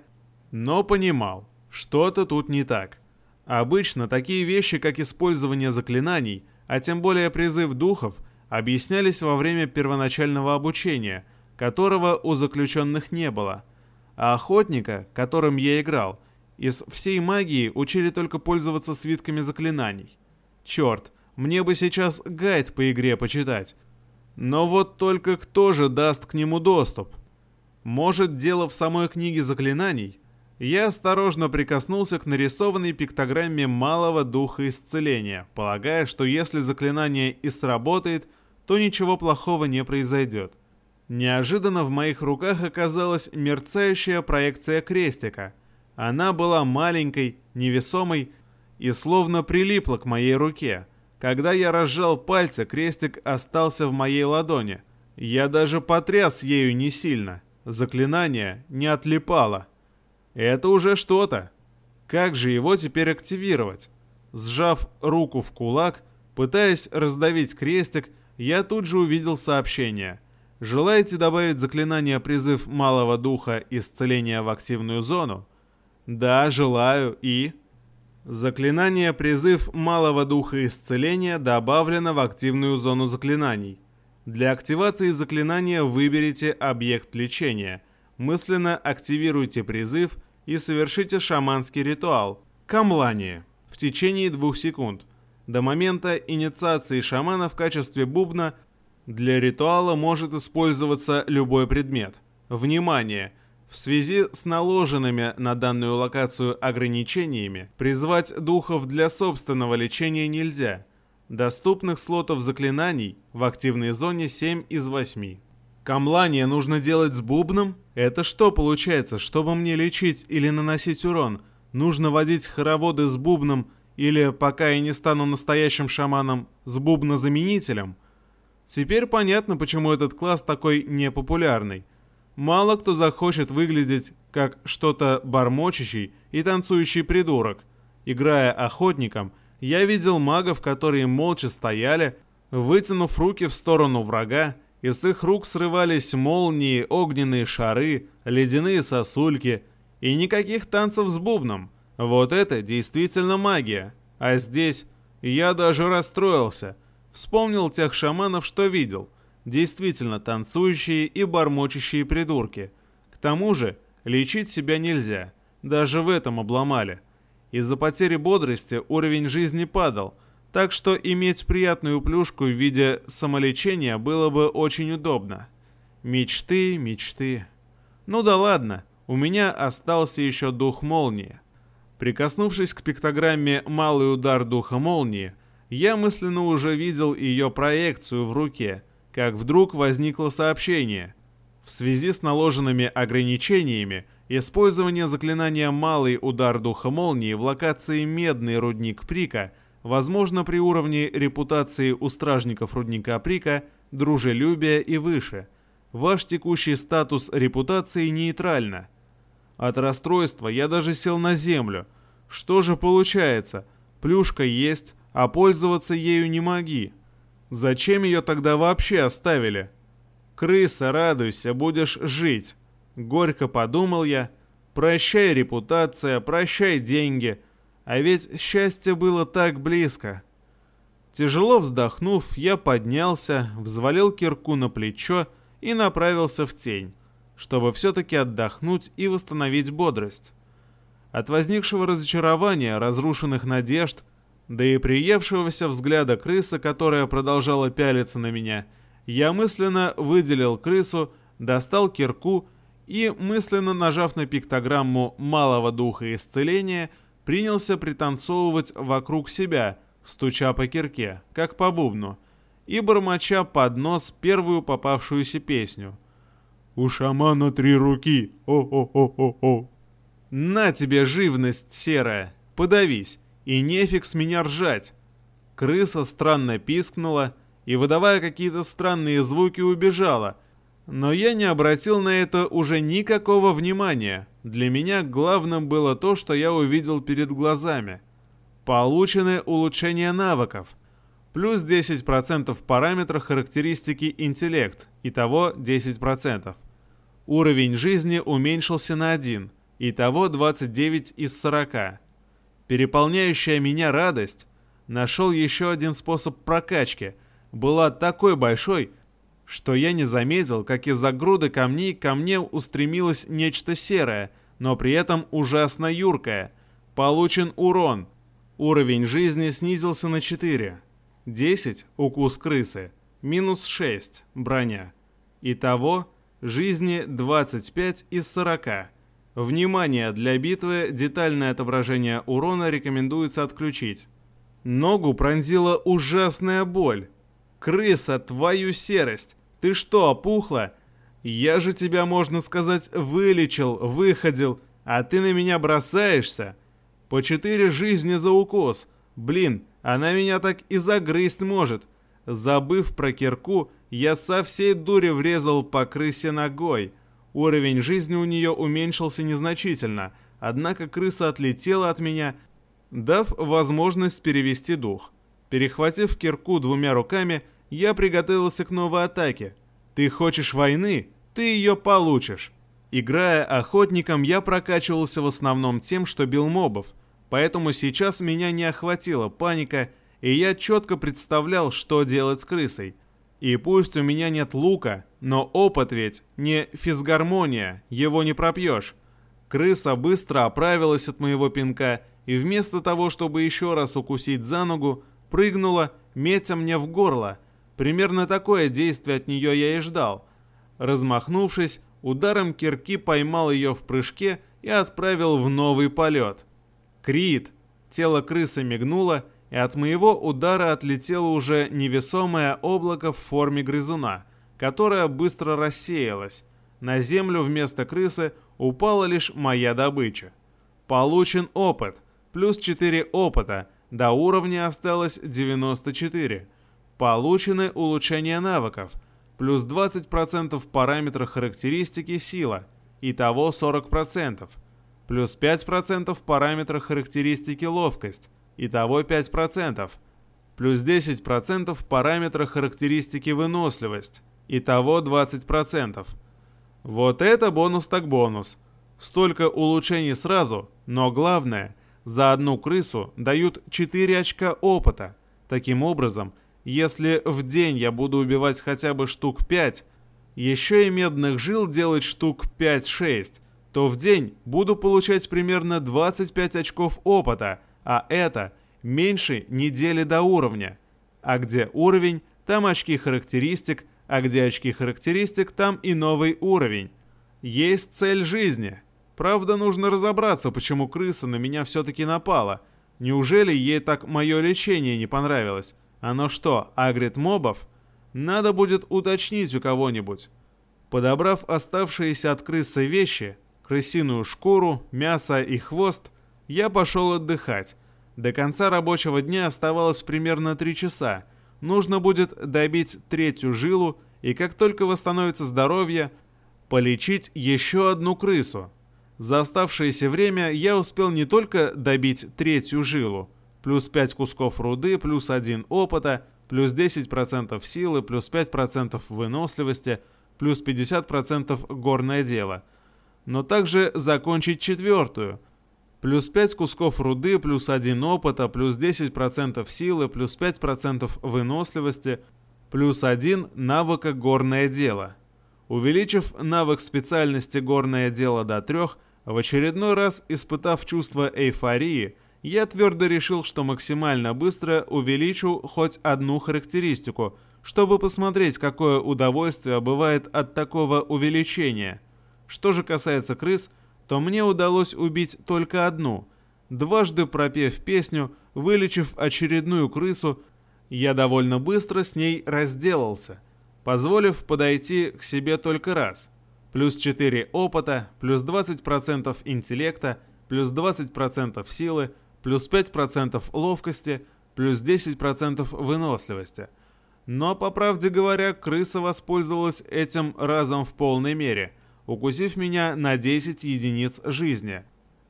но понимал, что-то тут не так. Обычно такие вещи, как использование заклинаний, а тем более призыв духов, объяснялись во время первоначального обучения, которого у заключенных не было. А охотника, которым я играл, из всей магии учили только пользоваться свитками заклинаний. Черт, мне бы сейчас гайд по игре почитать. Но вот только кто же даст к нему доступ? Может, дело в самой книге заклинаний? Я осторожно прикоснулся к нарисованной пиктограмме малого духа исцеления, полагая, что если заклинание и сработает, то ничего плохого не произойдет. Неожиданно в моих руках оказалась мерцающая проекция крестика — она была маленькой, невесомой и словно прилипла к моей руке. Когда я разжал пальцы, крестик остался в моей ладони. Я даже потряс ею не сильно. Заклинание не отлипало. Это уже что-то. Как же его теперь активировать? Сжав руку в кулак, пытаясь раздавить крестик, я тут же увидел сообщение. Желаете добавить заклинание призыв малого духа исцеления в активную зону? Да, желаю и... Заклинание призыв малого духа исцеления добавлено в активную зону заклинаний. Для активации заклинания выберите объект лечения. Мысленно активируйте призыв и совершите шаманский ритуал – камлание в течение двух секунд. До момента инициации шамана в качестве бубна для ритуала может использоваться любой предмет. Внимание! В связи с наложенными на данную локацию ограничениями, призвать духов для собственного лечения нельзя – Доступных слотов заклинаний в активной зоне 7 из 8. Камлание нужно делать с бубном? Это что получается, чтобы мне лечить или наносить урон? Нужно водить хороводы с бубном или, пока я не стану настоящим шаманом, с бубнозаменителем? Теперь понятно, почему этот класс такой непопулярный. Мало кто захочет выглядеть как что-то бормочащий и танцующий придурок. Играя охотником – я видел магов, которые молча стояли, вытянув руки в сторону врага, и с их рук срывались молнии, огненные шары, ледяные сосульки, и никаких танцев с бубном. Вот это действительно магия. А здесь я даже расстроился. Вспомнил тех шаманов, что видел. Действительно танцующие и бормочущие придурки. К тому же лечить себя нельзя. Даже в этом обломали. Из-за потери бодрости уровень жизни падал, так что иметь приятную плюшку в виде самолечения было бы очень удобно. Мечты, мечты. Ну да ладно, у меня остался еще дух молнии. Прикоснувшись к пиктограмме «Малый удар духа молнии», я мысленно уже видел ее проекцию в руке, как вдруг возникло сообщение. В связи с наложенными ограничениями Использование заклинания «Малый удар духа молнии» в локации «Медный рудник Прика» возможно при уровне репутации у стражников рудника Прика, дружелюбия и выше. Ваш текущий статус репутации нейтрально. От расстройства я даже сел на землю. Что же получается? Плюшка есть, а пользоваться ею не моги. Зачем ее тогда вообще оставили? Крыса, радуйся, будешь жить. Горько подумал я. Прощай, репутация, прощай, деньги. А ведь счастье было так близко. Тяжело вздохнув, я поднялся, взвалил кирку на плечо и направился в тень, чтобы все-таки отдохнуть и восстановить бодрость. От возникшего разочарования, разрушенных надежд, да и приевшегося взгляда крысы, которая продолжала пялиться на меня, я мысленно выделил крысу, достал кирку и, мысленно нажав на пиктограмму малого духа исцеления, принялся пританцовывать вокруг себя, стуча по кирке, как по бубну, и бормоча под нос первую попавшуюся песню. «У шамана три руки! О-о-о-о-о!» «На тебе живность серая! Подавись! И нефиг с меня ржать!» Крыса странно пискнула и, выдавая какие-то странные звуки, убежала — но я не обратил на это уже никакого внимания. Для меня главным было то, что я увидел перед глазами. Получены улучшения навыков. Плюс 10% в параметрах характеристики интеллект, итого 10%. Уровень жизни уменьшился на 1, итого 29 из 40. Переполняющая меня радость, нашел еще один способ прокачки, была такой большой, что я не заметил, как из-за груды камней ко мне устремилось нечто серое, но при этом ужасно юркое. Получен урон. Уровень жизни снизился на 4. 10 – укус крысы. Минус 6 – броня. Итого жизни 25 из 40. Внимание, для битвы детальное отображение урона рекомендуется отключить. Ногу пронзила ужасная боль. Крыса, твою серость! Ты что, опухла? Я же тебя, можно сказать, вылечил, выходил, а ты на меня бросаешься? По четыре жизни за укус. Блин, она меня так и загрызть может. Забыв про кирку, я со всей дури врезал по крысе ногой. Уровень жизни у нее уменьшился незначительно, однако крыса отлетела от меня, дав возможность перевести дух. Перехватив кирку двумя руками, я приготовился к новой атаке. Ты хочешь войны? Ты ее получишь. Играя охотником, я прокачивался в основном тем, что бил мобов, поэтому сейчас меня не охватила паника, и я четко представлял, что делать с крысой. И пусть у меня нет лука, но опыт ведь не физгармония, его не пропьешь. Крыса быстро оправилась от моего пинка и вместо того, чтобы еще раз укусить за ногу, прыгнула, метя мне в горло. Примерно такое действие от нее я и ждал. Размахнувшись, ударом кирки поймал ее в прыжке и отправил в новый полет. Крит! Тело крысы мигнуло, и от моего удара отлетело уже невесомое облако в форме грызуна, которое быстро рассеялось. На землю вместо крысы упала лишь моя добыча. Получен опыт, плюс 4 опыта, до уровня осталось 94. Получены улучшения навыков, плюс 20% в параметрах характеристики сила, итого 40%, плюс 5% в параметрах характеристики ловкость, итого 5%, плюс 10% в параметрах характеристики выносливость, итого 20%. Вот это бонус так бонус. Столько улучшений сразу, но главное, за одну крысу дают 4 очка опыта. Таким образом, если в день я буду убивать хотя бы штук 5, еще и медных жил делать штук 5-6, то в день буду получать примерно 25 очков опыта, а это меньше недели до уровня. А где уровень, там очки характеристик, а где очки характеристик, там и новый уровень. Есть цель жизни. Правда, нужно разобраться, почему крыса на меня все-таки напала. Неужели ей так мое лечение не понравилось? Оно что, агрит мобов? Надо будет уточнить у кого-нибудь. Подобрав оставшиеся от крысы вещи, крысиную шкуру, мясо и хвост, я пошел отдыхать, до конца рабочего дня оставалось примерно 3 часа. Нужно будет добить третью жилу и как только восстановится здоровье, полечить еще одну крысу. За оставшееся время я успел не только добить третью жилу, плюс 5 кусков руды, плюс 1 опыта, плюс 10% силы, плюс 5% выносливости, плюс 50% горное дело, но также закончить четвертую – Плюс 5 кусков руды, плюс 1 опыта, плюс 10% силы, плюс 5% выносливости, плюс 1 навыка горное дело. Увеличив навык специальности горное дело до 3, в очередной раз испытав чувство эйфории, я твердо решил, что максимально быстро увеличу хоть одну характеристику, чтобы посмотреть, какое удовольствие бывает от такого увеличения. Что же касается крыс – то мне удалось убить только одну. Дважды пропев песню, вылечив очередную крысу, я довольно быстро с ней разделался, позволив подойти к себе только раз. Плюс 4 опыта, плюс 20% интеллекта, плюс 20% силы, плюс 5% ловкости, плюс 10% выносливости. Но, по правде говоря, крыса воспользовалась этим разом в полной мере – укусив меня на 10 единиц жизни.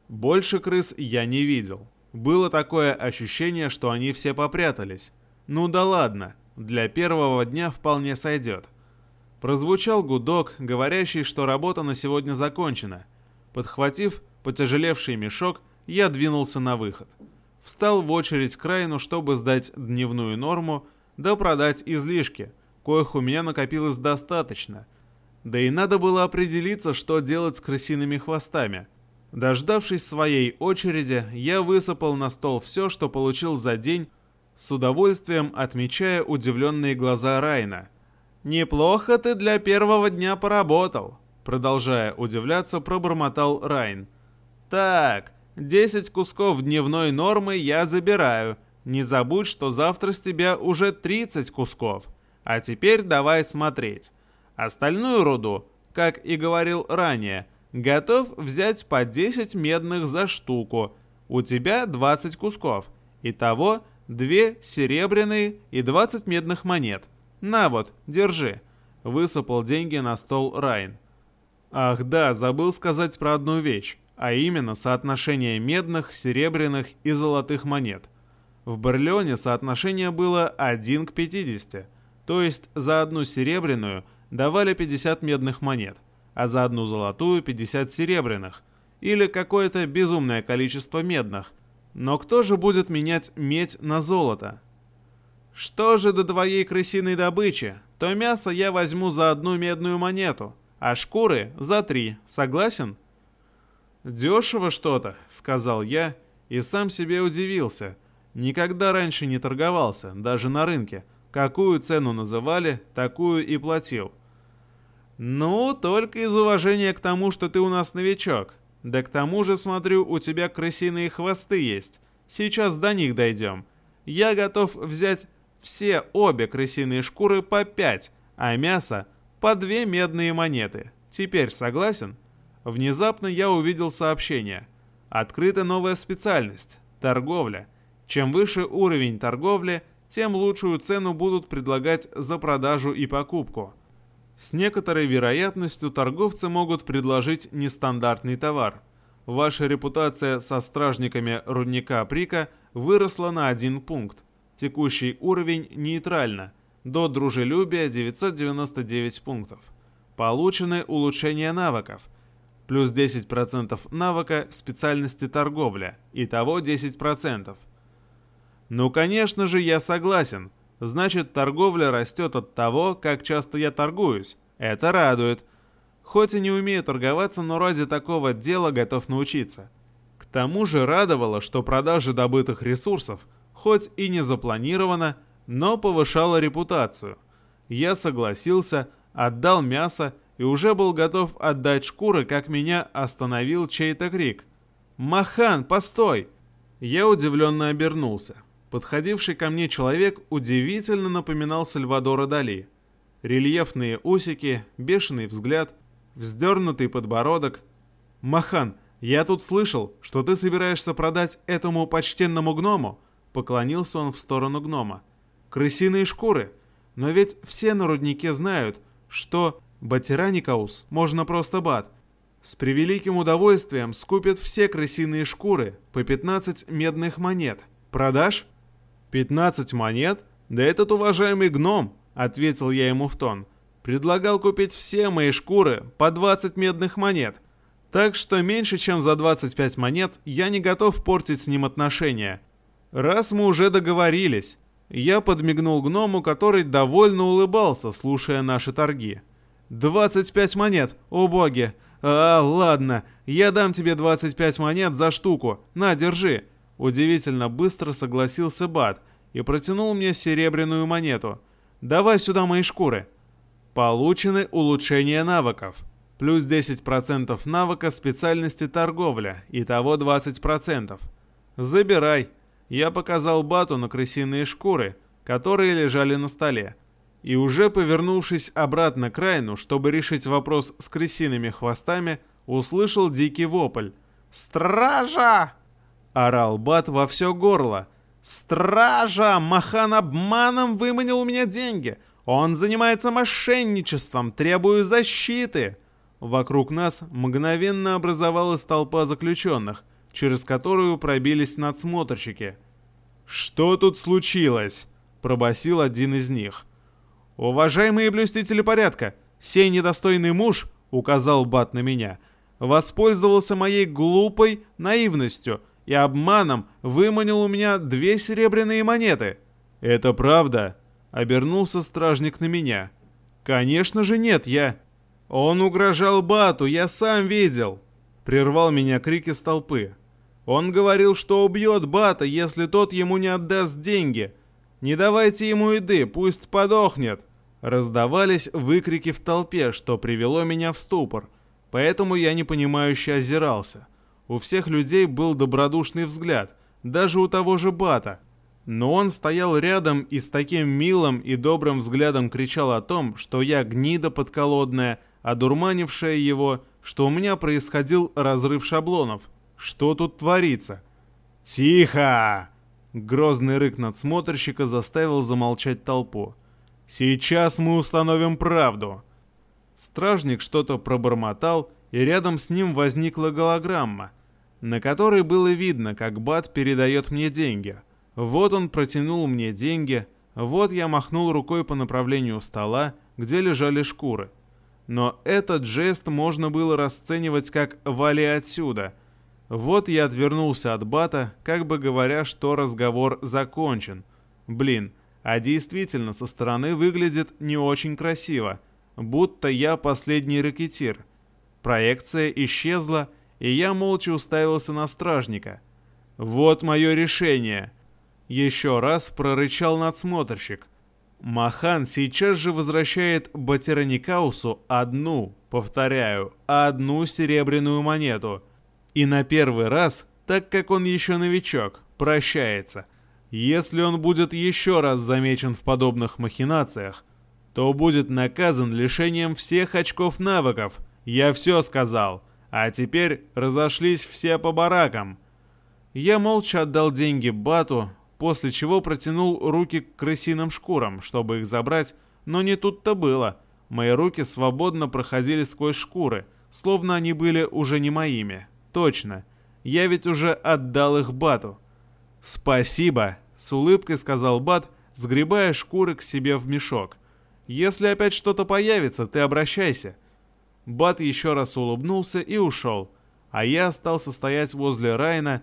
Больше крыс я не видел. Было такое ощущение, что они все попрятались. Ну да ладно, для первого дня вполне сойдет. Прозвучал гудок, говорящий, что работа на сегодня закончена. Подхватив потяжелевший мешок, я двинулся на выход. Встал в очередь к Райну, чтобы сдать дневную норму, да продать излишки, коих у меня накопилось достаточно – да и надо было определиться, что делать с крысиными хвостами. Дождавшись своей очереди, я высыпал на стол все, что получил за день, с удовольствием отмечая удивленные глаза Райна. «Неплохо ты для первого дня поработал», продолжая удивляться, пробормотал Райн. «Так, 10 кусков дневной нормы я забираю. Не забудь, что завтра с тебя уже 30 кусков. А теперь давай смотреть. Остальную руду, как и говорил ранее, готов взять по 10 медных за штуку. У тебя 20 кусков. Итого 2 серебряные и 20 медных монет. На вот, держи. Высыпал деньги на стол Райн. Ах да, забыл сказать про одну вещь. а именно соотношение медных, серебряных и золотых монет. В Барлеоне соотношение было 1 к 50, то есть за одну серебряную давали 50 медных монет, а за одну золотую 50 серебряных, или какое-то безумное количество медных. Но кто же будет менять медь на золото? Что же до твоей крысиной добычи, то мясо я возьму за одну медную монету, а шкуры за три, согласен? «Дешево что-то», — сказал я, и сам себе удивился. Никогда раньше не торговался, даже на рынке. Какую цену называли, такую и платил. «Ну, только из уважения к тому, что ты у нас новичок. Да к тому же, смотрю, у тебя крысиные хвосты есть. Сейчас до них дойдем. Я готов взять все обе крысиные шкуры по 5, а мясо по 2 медные монеты. Теперь согласен? Внезапно я увидел сообщение. Открыта новая специальность – торговля. Чем выше уровень торговли, тем лучшую цену будут предлагать за продажу и покупку. С некоторой вероятностью торговцы могут предложить нестандартный товар. Ваша репутация со стражниками рудника Прика выросла на один пункт. Текущий уровень нейтрально. До дружелюбия 999 пунктов. Получены улучшения навыков. Плюс 10% навыка специальности торговля. Итого 10%. Ну, конечно же, я согласен. Значит, торговля растет от того, как часто я торгуюсь. Это радует. Хоть и не умею торговаться, но ради такого дела готов научиться. К тому же радовало, что продажа добытых ресурсов хоть и не запланировано, но повышала репутацию. Я согласился, отдал мясо и уже был готов отдать шкуры, как меня остановил чей-то крик. «Махан, постой!» Я удивленно обернулся. Подходивший ко мне человек удивительно напоминал Сальвадора Дали. Рельефные усики, бешеный взгляд, вздернутый подбородок. «Махан, я тут слышал, что ты собираешься продать этому почтенному гному Поклонился он в сторону гнома. «Крысиные шкуры! Но ведь все на руднике знают, что Батираникаус можно просто бат. С превеликим удовольствием скупят все крысиные шкуры по 15 медных монет. Продашь?» «15 монет? Да этот уважаемый гном!» — ответил я ему в тон. «Предлагал купить все мои шкуры по 20 медных монет. Так что меньше, чем за 25 монет я не готов портить с ним отношения. «Раз мы уже договорились». Я подмигнул гному, который довольно улыбался, слушая наши торги. «Двадцать пять монет, о боги! А, ладно, я дам тебе двадцать пять монет за штуку. На, держи!» Удивительно быстро согласился Бат и протянул мне серебряную монету. «Давай сюда мои шкуры». Получены улучшения навыков. Плюс 10% навыка специальности торговля, итого 20%. Забирай. Я показал Бату на крысиные шкуры, которые лежали на столе. И уже повернувшись обратно к Райну, чтобы решить вопрос с крысиными хвостами, услышал дикий вопль. «Стража!» — орал Бат во все горло. «Стража! Махан обманом выманил у меня деньги! Он занимается мошенничеством! Требую защиты!» Вокруг нас мгновенно образовалась толпа заключенных — через которую пробились надсмотрщики. «Что тут случилось?» – пробасил один из них. «Уважаемые блюстители порядка, сей недостойный муж, — указал Бат на меня, — воспользовался моей глупой наивностью и обманом выманил у меня две серебряные монеты». «Это правда?» — обернулся стражник на меня. «Конечно же нет, я...» «Он угрожал Бату, я сам видел!» Прервал меня крики с толпы. Он говорил, что убьет Бата, если тот ему не отдаст деньги. Не давайте ему еды, пусть подохнет. Раздавались выкрики в толпе, что привело меня в ступор. Поэтому я непонимающе озирался. У всех людей был добродушный взгляд, даже у того же Бата. Но он стоял рядом и с таким милым и добрым взглядом кричал о том, что я гнида подколодная, одурманившая его, что у меня происходил разрыв шаблонов – что тут творится? Тихо! Грозный рык надсмотрщика заставил замолчать толпу. Сейчас мы установим правду. Стражник что-то пробормотал, и рядом с ним возникла голограмма, на которой было видно, как Бат передает мне деньги. Вот он протянул мне деньги, вот я махнул рукой по направлению стола, где лежали шкуры. Но этот жест можно было расценивать как «вали отсюда». Вот я отвернулся от Бата, как бы говоря, что разговор закончен. Блин, а действительно со стороны выглядит не очень красиво, будто я последний ракетир. Проекция исчезла, и я молча уставился на стражника. «Вот мое решение!» Еще раз прорычал надсмотрщик. Махан сейчас же возвращает Батераникаусу одну, повторяю, одну серебряную монету. И на первый раз, так как он еще новичок, прощается. Если он будет еще раз замечен в подобных махинациях, то будет наказан лишением всех очков навыков. Я все сказал. А теперь разошлись все по баракам. Я молча отдал деньги Бату, после чего протянул руки к крысиным шкурам, чтобы их забрать, но не тут-то было. Мои руки свободно проходили сквозь шкуры, словно они были уже не моими. Точно. Я ведь уже отдал их Бату. «Спасибо», — с улыбкой сказал Бат, сгребая шкуры к себе в мешок. «Если опять что-то появится, ты обращайся». Бат еще раз улыбнулся и ушел, а я остался стоять возле Райна,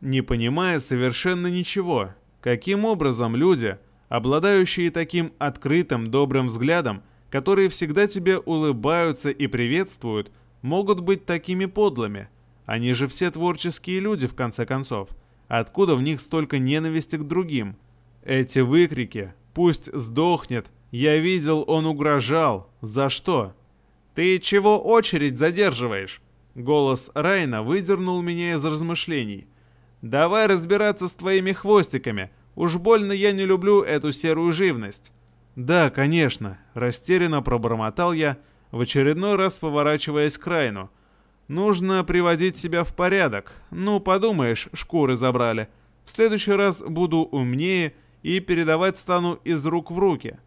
не понимая совершенно ничего. Каким образом люди, обладающие таким открытым добрым взглядом, которые всегда тебе улыбаются и приветствуют, могут быть такими подлыми? Они же все творческие люди, в конце концов. Откуда в них столько ненависти к другим? Эти выкрики «Пусть сдохнет!» Я видел, он угрожал. За что? «Ты чего очередь задерживаешь?» Голос Райна выдернул меня из размышлений. «Давай разбираться с твоими хвостиками. Уж больно я не люблю эту серую живность». «Да, конечно», — растерянно пробормотал я, в очередной раз поворачиваясь к Райну. «Нужно приводить себя в порядок. Ну, подумаешь, шкуры забрали. В следующий раз буду умнее и передавать стану из рук в руки».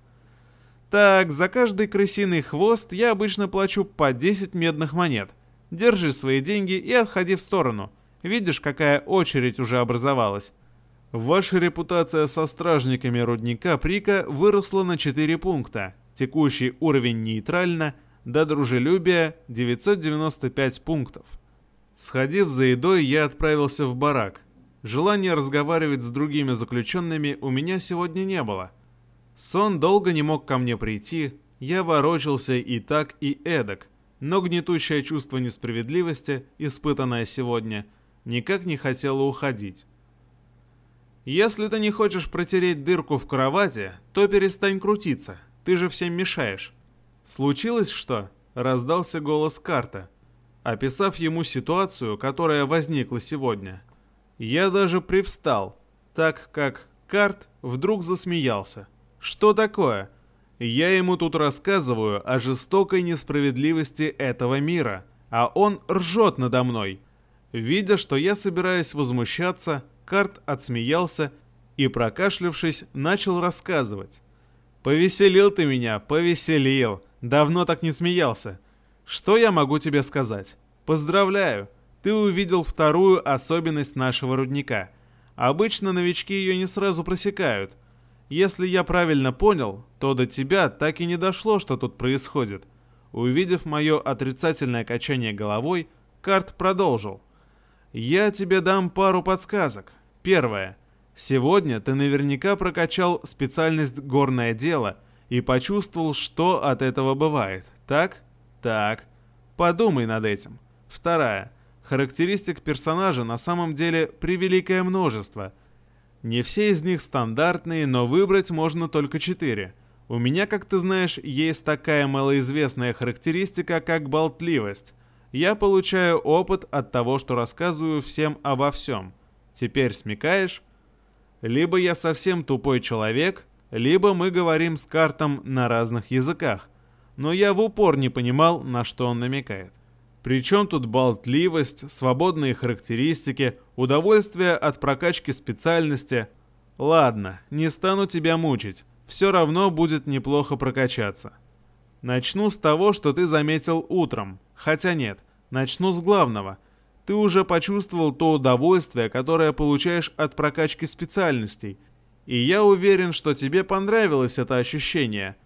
«Так, за каждый крысиный хвост я обычно плачу по 10 медных монет. Держи свои деньги и отходи в сторону. Видишь, какая очередь уже образовалась. Ваша репутация со стражниками рудника Прика выросла на 4 пункта. Текущий уровень нейтрально, до дружелюбия 995 пунктов. Сходив за едой, я отправился в барак. Желания разговаривать с другими заключенными у меня сегодня не было. Сон долго не мог ко мне прийти, я ворочался и так, и эдак, но гнетущее чувство несправедливости, испытанное сегодня, никак не хотело уходить. Если ты не хочешь протереть дырку в кровати, то перестань крутиться, ты же всем мешаешь. Случилось что? Раздался голос Карта, описав ему ситуацию, которая возникла сегодня. Я даже привстал, так как Карт вдруг засмеялся. Что такое? Я ему тут рассказываю о жестокой несправедливости этого мира, а он ржет надо мной. Видя, что я собираюсь возмущаться, Карт отсмеялся и, прокашлявшись, начал рассказывать. «Повеселил ты меня, повеселил. Давно так не смеялся. Что я могу тебе сказать? Поздравляю, ты увидел вторую особенность нашего рудника. Обычно новички ее не сразу просекают – если я правильно понял, то до тебя так и не дошло, что тут происходит. Увидев мое отрицательное качание головой, Карт продолжил. Я тебе дам пару подсказок. Первое. Сегодня ты наверняка прокачал специальность «Горное дело» и почувствовал, что от этого бывает. Так? Так. Подумай над этим. Вторая. Характеристик персонажа на самом деле превеликое множество – не все из них стандартные, но выбрать можно только четыре. У меня, как ты знаешь, есть такая малоизвестная характеристика, как болтливость. Я получаю опыт от того, что рассказываю всем обо всем. Теперь смекаешь? Либо я совсем тупой человек, либо мы говорим с картом на разных языках. Но я в упор не понимал, на что он намекает. Причем тут болтливость, свободные характеристики, удовольствие от прокачки специальности. Ладно, не стану тебя мучить, все равно будет неплохо прокачаться. Начну с того, что ты заметил утром. Хотя нет, Начну с главного. Ты уже почувствовал то удовольствие, которое получаешь от прокачки специальностей. И я уверен, что тебе понравилось это ощущение.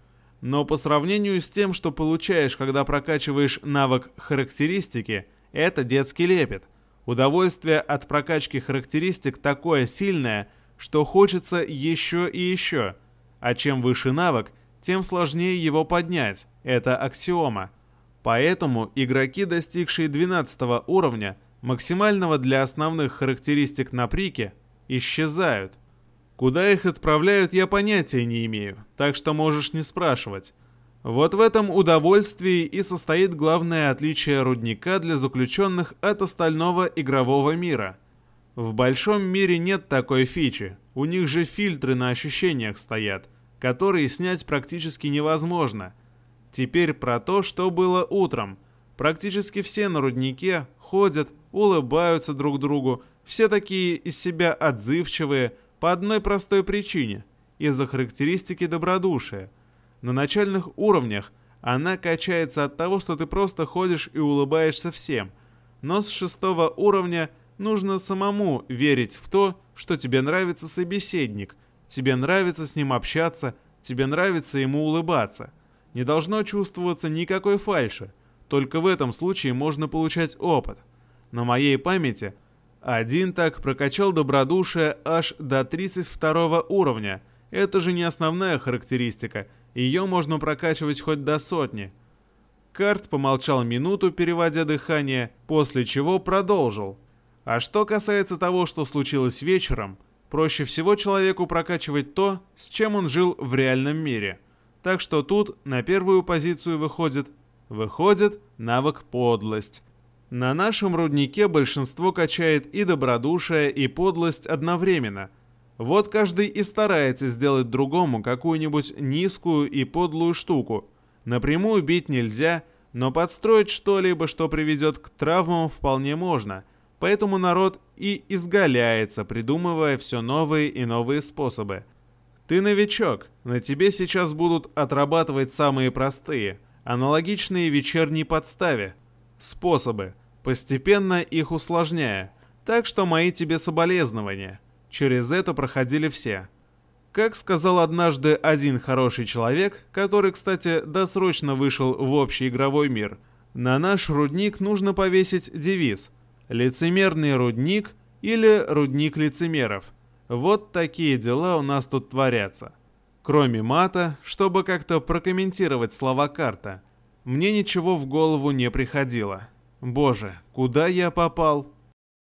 Но по сравнению с тем, что получаешь, когда прокачиваешь навык характеристики, это детский лепет. Удовольствие от прокачки характеристик такое сильное, что хочется еще и еще. А чем выше навык, тем сложнее его поднять. Это аксиома. Поэтому игроки, достигшие 12 уровня, максимального для основных характеристик на прике, исчезают. Куда их отправляют, я понятия не имею, так что можешь не спрашивать. Вот в этом удовольствии и состоит главное отличие рудника для заключенных от остального игрового мира. В большом мире нет такой фичи, у них же фильтры на ощущениях стоят, которые снять практически невозможно – Теперь про то, что было утром. Практически все на руднике ходят, улыбаются друг другу, все такие из себя отзывчивые по одной простой причине – из-за характеристики добродушия. На начальных уровнях она качается от того, что ты просто ходишь и улыбаешься всем. Но с шестого уровня нужно самому верить в то, что тебе нравится собеседник, тебе нравится с ним общаться, тебе нравится ему улыбаться – не должно чувствоваться никакой фальши. Только в этом случае можно получать опыт. На моей памяти один так прокачал добродушие аж до 32 уровня. Это же не основная характеристика. Ее можно прокачивать хоть до сотни. Карт помолчал минуту, переводя дыхание, после чего продолжил. А что касается того, что случилось вечером, проще всего человеку прокачивать то, с чем он жил в реальном мире – так что тут на первую позицию выходит, выходит навык подлость. На нашем руднике большинство качает и добродушие, и подлость одновременно. Вот каждый и старается сделать другому какую-нибудь низкую и подлую штуку. Напрямую бить нельзя, но подстроить что-либо, что приведет к травмам, вполне можно. Поэтому народ и изгаляется, придумывая все новые и новые способы. Ты новичок, на тебе сейчас будут отрабатывать самые простые, аналогичные вечерней подставе, способы, постепенно их усложняя. Так что мои тебе соболезнования. Через это проходили все. Как сказал однажды один хороший человек, который, кстати, досрочно вышел в общий игровой мир, на наш рудник нужно повесить девиз «Лицемерный рудник» или «Рудник лицемеров», вот такие дела у нас тут творятся. Кроме мата, чтобы как-то прокомментировать слова карта, мне ничего в голову не приходило. Боже, куда я попал?